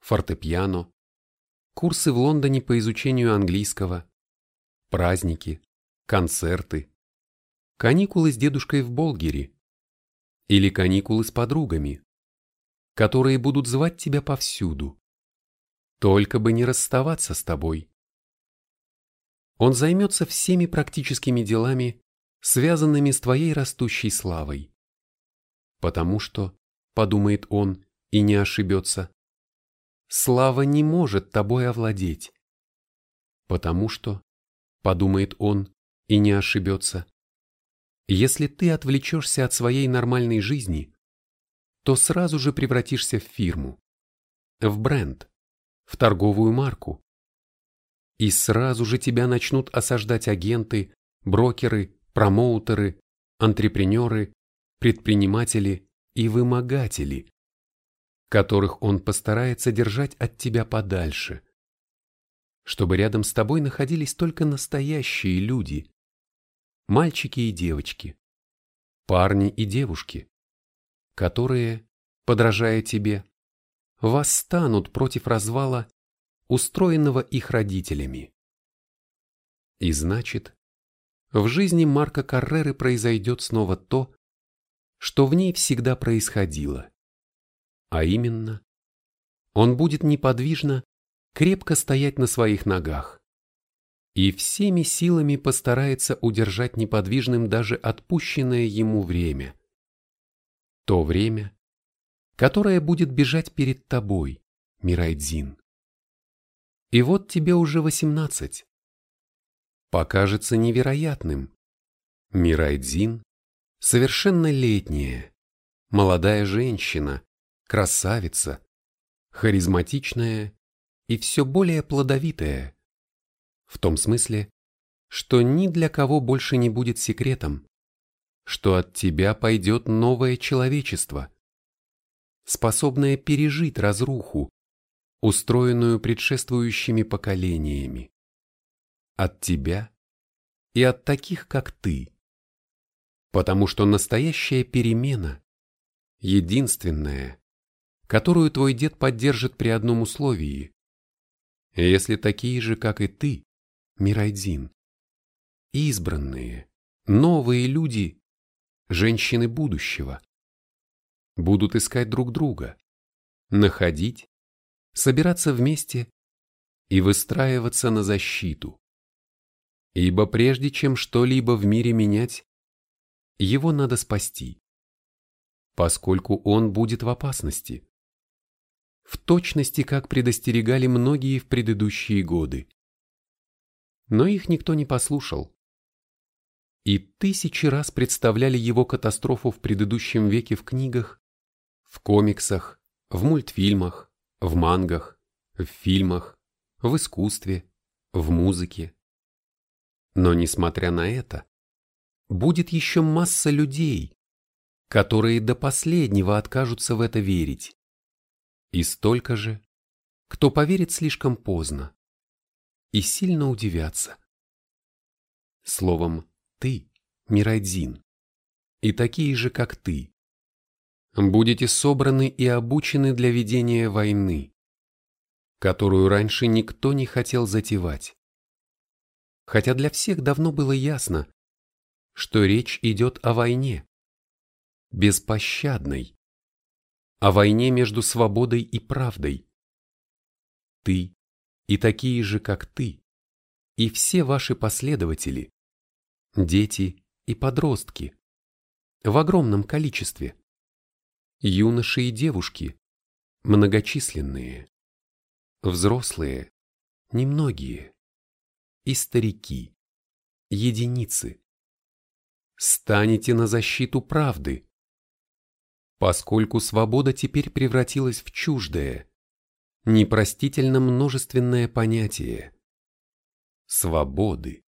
фортепиано, курсы в Лондоне по изучению английского, праздники, концерты, каникулы с дедушкой в Болгере или каникулы с подругами, которые будут звать тебя повсюду, только бы не расставаться с тобой. Он займется всеми практическими делами, связанными с твоей растущей славой, потому что подумает он и не ошибется. Слава не может тобой овладеть. Потому что, подумает он и не ошибется, если ты отвлечешься от своей нормальной жизни, то сразу же превратишься в фирму, в бренд, в торговую марку. И сразу же тебя начнут осаждать агенты, брокеры, промоутеры, антрепренеры, предприниматели и вымогатели, которых он постарается держать от тебя подальше, чтобы рядом с тобой находились только настоящие люди, мальчики и девочки, парни и девушки, которые, подражая тебе, восстанут против развала, устроенного их родителями. И значит, в жизни Марка Карреры произойдет снова то, что в ней всегда происходило. А именно, он будет неподвижно, крепко стоять на своих ногах и всеми силами постарается удержать неподвижным даже отпущенное ему время. То время, которое будет бежать перед тобой, Мирайдзин. И вот тебе уже восемнадцать. Покажется невероятным. Мирайдзин – совершеннолетняя, молодая женщина, красавица, харизматичная и все более плодовитая. В том смысле, что ни для кого больше не будет секретом, что от тебя пойдет новое человечество, способное пережить разруху, устроенную предшествующими поколениями. От тебя и от таких, как ты. Потому что настоящая перемена, единственная, которую твой дед поддержит при одном условии, если такие же, как и ты, Мирайдзин, избранные, новые люди женщины будущего, будут искать друг друга, находить, собираться вместе и выстраиваться на защиту. Ибо прежде чем что-либо в мире менять, его надо спасти, поскольку он будет в опасности. В точности, как предостерегали многие в предыдущие годы. Но их никто не послушал и тысячи раз представляли его катастрофу в предыдущем веке в книгах, в комиксах, в мультфильмах, в мангах, в фильмах, в искусстве, в музыке. Но несмотря на это, будет еще масса людей, которые до последнего откажутся в это верить. И столько же, кто поверит слишком поздно и сильно удивятся. Словом, ты, Мирайдзин, и такие же, как ты, будете собраны и обучены для ведения войны, которую раньше никто не хотел затевать. Хотя для всех давно было ясно, что речь идет о войне, беспощадной, о войне между свободой и правдой. Ты и такие же, как ты, и все ваши последователи дети и подростки. В огромном количестве. Юноши и девушки. Многочисленные. Взрослые. Немногие. И старики. Единицы. Станете на защиту правды. Поскольку свобода теперь превратилась в чуждое, непростительно множественное понятие. Свободы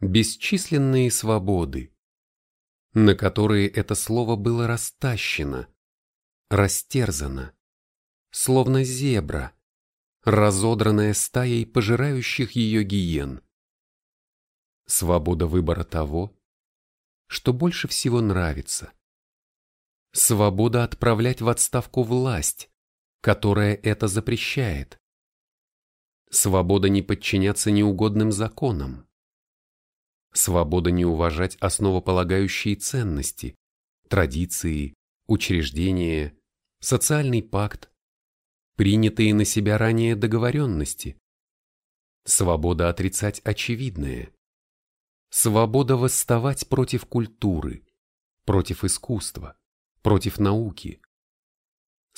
бесчисленные свободы, на которые это слово было растащено, растерзано, словно зебра, разодранная стаей пожирающих ее гиен. Свобода выбора того, что больше всего нравится. Свобода отправлять в отставку власть, которая это запрещает. Свобода не подчиняться неугодным законам. Свобода не уважать основополагающие ценности, традиции, учреждения, социальный пакт, принятые на себя ранее договоренности, свобода отрицать очевидное, свобода восставать против культуры, против искусства, против науки,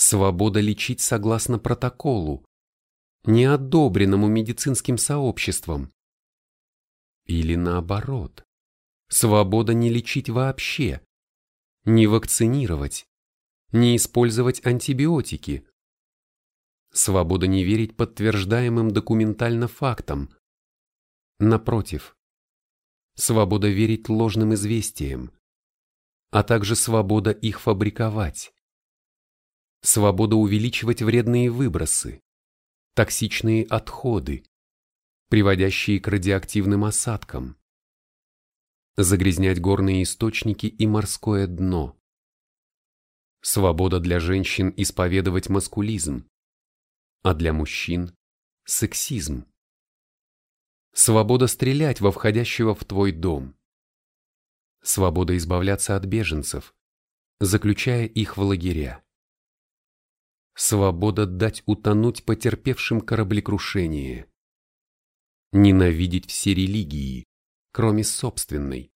свобода лечить согласно протоколу, не одобренному медицинским сообществом, или наоборот. Свобода не лечить вообще, не вакцинировать, не использовать антибиотики. Свобода не верить подтверждаемым документально фактам. Напротив, свобода верить ложным известиям, а также свобода их фабриковать, свобода увеличивать вредные выбросы, токсичные отходы, приводящие к радиоактивным осадкам, загрязнять горные источники и морское дно. Свобода для женщин исповедовать маскулизм, а для мужчин – сексизм. Свобода стрелять во входящего в твой дом. Свобода избавляться от беженцев, заключая их в лагеря. Свобода дать утонуть потерпевшим кораблекрушение. Ненавидеть все религии, кроме собственной.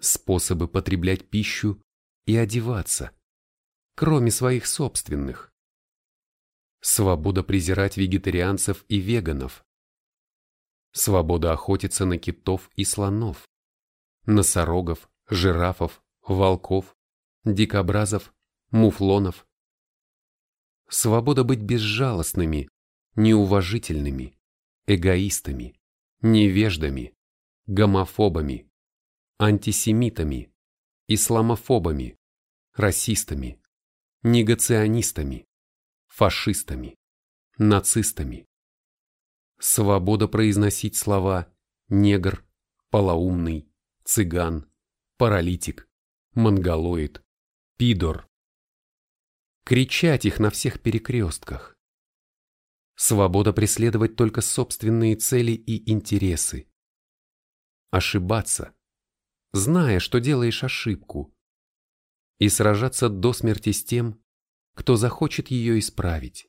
Способы потреблять пищу и одеваться, кроме своих собственных. Свобода презирать вегетарианцев и веганов. Свобода охотиться на китов и слонов, носорогов, жирафов, волков, дикобразов, муфлонов. Свобода быть безжалостными, неуважительными, эгоистами, невеждами, гомофобами, антисемитами, исламофобами, расистами, негационистами, фашистами, нацистами. Свобода произносить слова «негр», «полоумный», «цыган», «паралитик», «монголоид», «пидор». Кричать их на всех перекрестках. Свобода преследовать только собственные цели и интересы ошибаться, зная, что делаешь ошибку, и сражаться до смерти с тем, кто захочет ее исправить.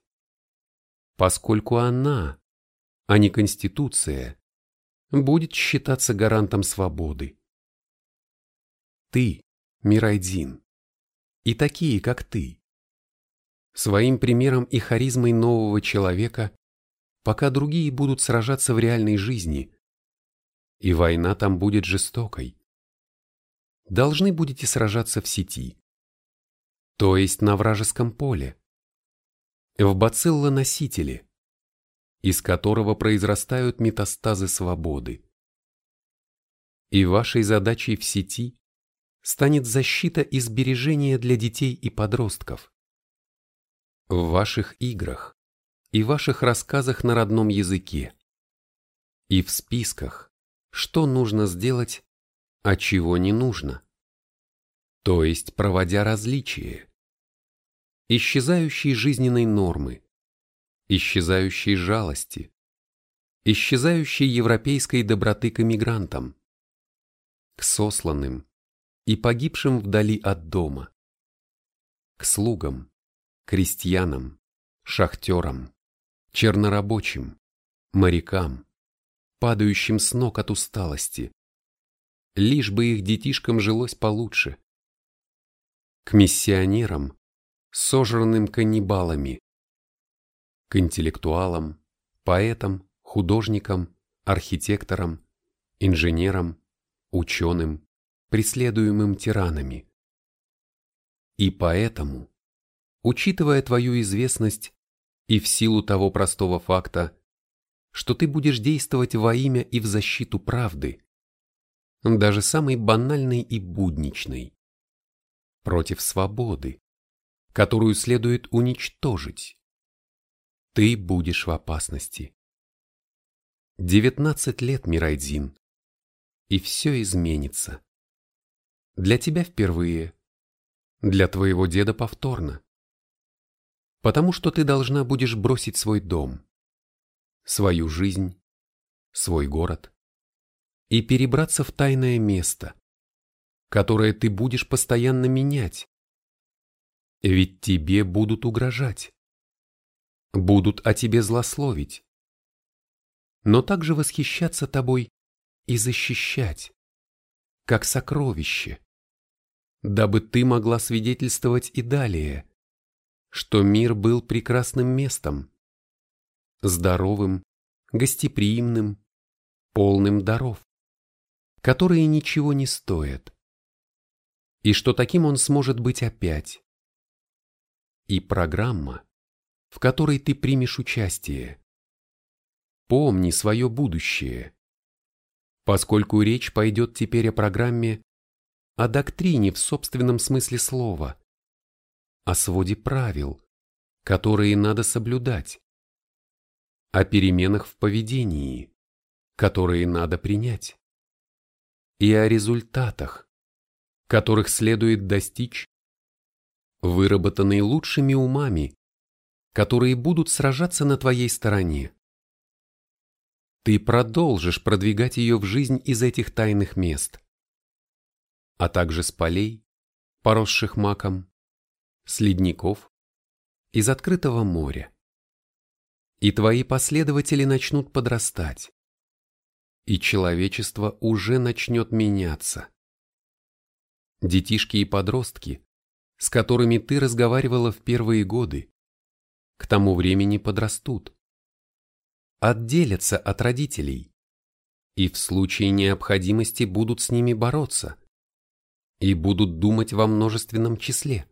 Поскольку она, а не Конституция, будет считаться гарантом свободы. Ты, Мирайдин, и такие, как ты. Своим примером и харизмой нового человека, пока другие будут сражаться в реальной жизни, и война там будет жестокой. Должны будете сражаться в сети, то есть на вражеском поле, в бациллоносителе, из которого произрастают метастазы свободы. И вашей задачей в сети станет защита и сбережение для детей и подростков. В ваших играх и ваших рассказах на родном языке, и в списках, что нужно сделать, а чего не нужно. То есть проводя различия. Исчезающие жизненной нормы, исчезающей жалости, исчезающей европейской доброты к эмигрантам, к сосланным и погибшим вдали от дома, к слугам, крестьянам, шахтерам, чернорабочим, морякам, падающим с ног от усталости. Лишь бы их детишкам жилось получше. К миссионерам, сожранным каннибалами. К интеллектуалам, поэтам, художникам, архитекторам, инженерам, ученым, преследуемым тиранами. И поэтому, учитывая твою известность и в силу того простого факта, что ты будешь действовать во имя и в защиту правды, даже самой банальной и будничной, против свободы, которую следует уничтожить. Ты будешь в опасности. Девятнадцать лет, Мирайдзин, и все изменится. Для тебя впервые, для твоего деда повторно. Потому что ты должна будешь бросить свой дом, свою жизнь, свой город и перебраться в тайное место, которое ты будешь постоянно менять. Ведь тебе будут угрожать, будут о тебе злословить, но также восхищаться тобой и защищать, как сокровище, дабы ты могла свидетельствовать и далее, что мир был прекрасным местом, здоровым, гостеприимным, полным даров, которые ничего не стоят. И что таким он сможет быть опять. И программа, в которой ты примешь участие. Помни свое будущее. поскольку речь пойдет теперь о программе, о доктрине в собственном смысле слова, о своде правил, которые надо соблюдать, о переменах в поведении, которые надо принять, и о результатах, которых следует достичь, выработанные лучшими умами, которые будут сражаться на твоей стороне. Ты продолжишь продвигать ее в жизнь из этих тайных мест, а также с полей, поросших маком, с ледников, из открытого моря. И твои последователи начнут подрастать, и человечество уже начнет меняться. Детишки и подростки, с которыми ты разговаривала в первые годы, к тому времени подрастут, отделятся от родителей и в случае необходимости будут с ними бороться и будут думать во множественном числе.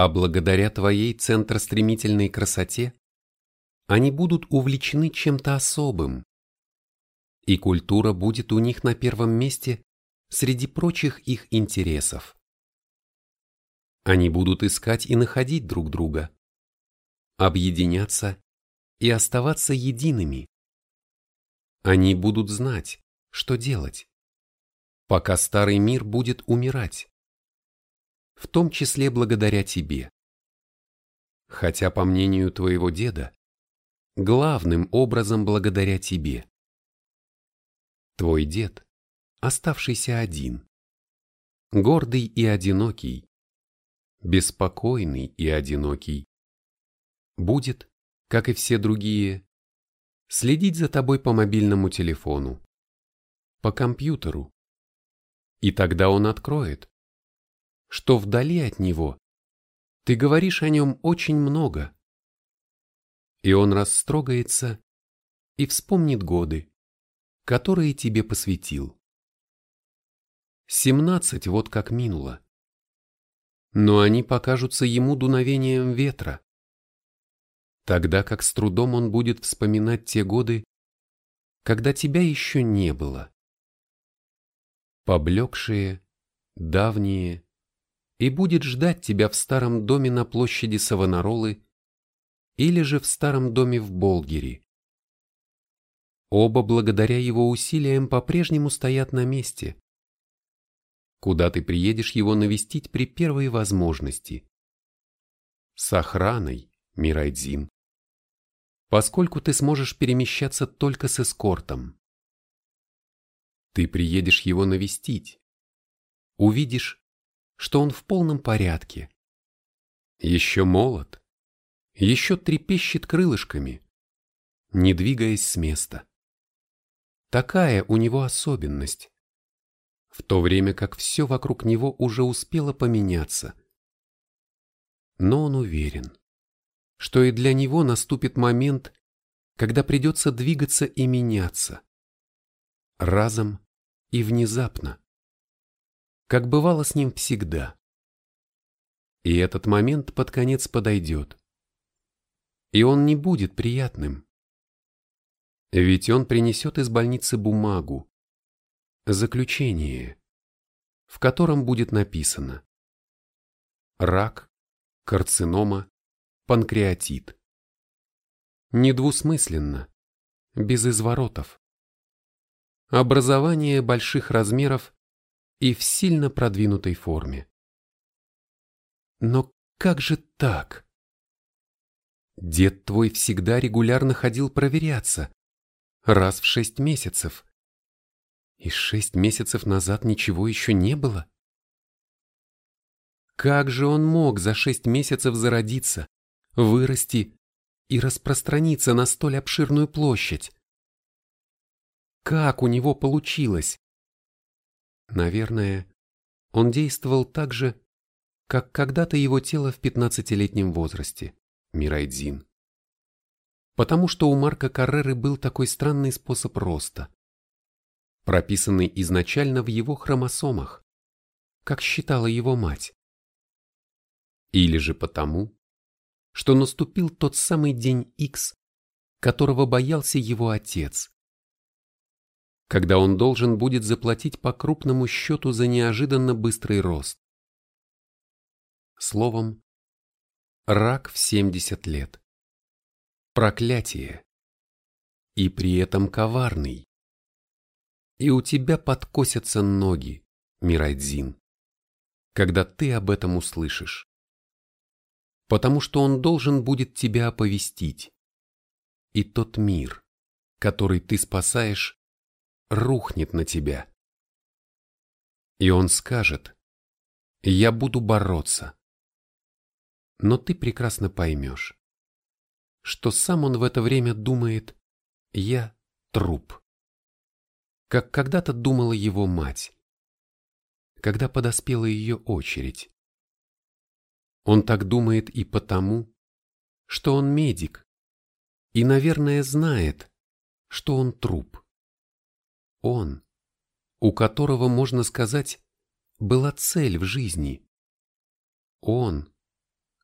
А благодаря твоей центростремительной красоте они будут увлечены чем-то особым, и культура будет у них на первом месте среди прочих их интересов. Они будут искать и находить друг друга, объединяться и оставаться едиными. Они будут знать, что делать, пока старый мир будет умирать, в том числе благодаря тебе. Хотя, по мнению твоего деда, главным образом благодаря тебе. Твой дед, оставшийся один, гордый и одинокий, беспокойный и одинокий, будет, как и все другие, следить за тобой по мобильному телефону, по компьютеру. И тогда он откроет, что вдали от него ты говоришь о нем очень много. И он растрогается и вспомнит годы, которые тебе посвятил. Семнадцать вот как минуло. Но они покажутся ему дуновением ветра. Тогда как с трудом он будет вспоминать те годы, когда тебя еще не было. Поблекшие, давние, и будет ждать тебя в старом доме на площади Савонаролы или же в старом доме в Болгере. Оба благодаря его усилиям по-прежнему стоят на месте. Куда ты приедешь его навестить при первой возможности? С охраной, Мирайдзин. Поскольку ты сможешь перемещаться только с эскортом. Ты приедешь его навестить. Увидишь, что он в полном порядке. Еще молод, еще трепещет крылышками, не двигаясь с места. Такая у него особенность. В то время как все вокруг него уже успело поменяться. Но он уверен, что и для него наступит момент, когда придется двигаться и меняться. Разом и внезапно. Как бывало с ним всегда. И этот момент под конец подойдет. И он не будет приятным. Ведь он принесет из больницы бумагу, заключение, в котором будет написано рак, карцинома, панкреатит. Недвусмысленно, без изворотов. Образование больших размеров и в сильно продвинутой форме. Но как же так? Дед твой всегда регулярно ходил проверяться, раз в шесть месяцев. И шесть месяцев назад ничего еще не было. Как же он мог за шесть месяцев зародиться, вырасти и распространиться на столь обширную площадь? Как у него получилось? Наверное, он действовал так же, как когда-то его тело в пятнадцатилетнем возрасте, Мирайдзин потому что у Марка Карреры был такой странный способ роста, прописанный изначально в его хромосомах, как считала его мать. Или же потому, что наступил тот самый день X, которого боялся его отец. Когда он должен будет заплатить по крупному счету за неожиданно быстрый рост. Словом, рак в 70 лет. Проклятие. И при этом коварный. И у тебя подкосятся ноги, Мирайдзин, когда ты об этом услышишь. Потому что он должен будет тебя оповестить. И тот мир, который ты спасаешь, рухнет на тебя. И он скажет, я буду бороться. Но ты прекрасно поймешь, что сам он в это время думает, я труп. Как когда-то думала его мать, когда подоспела ее очередь. Он так думает и потому, что он медик, и, наверное, знает, что он труп. Он, у которого, можно сказать, была цель в жизни. Он,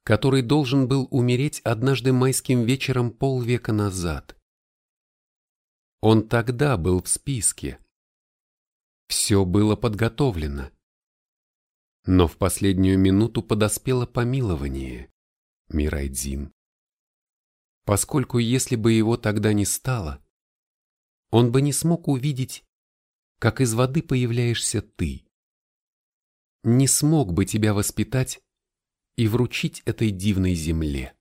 который должен был умереть однажды майским вечером полвека назад. Он тогда был в списке. Все было подготовлено. Но в последнюю минуту подоспело помилование, Мирайдзин. Поскольку если бы его тогда не стало, он бы не смог увидеть, как из воды появляешься ты. Не смог бы тебя воспитать и вручить этой дивной земле.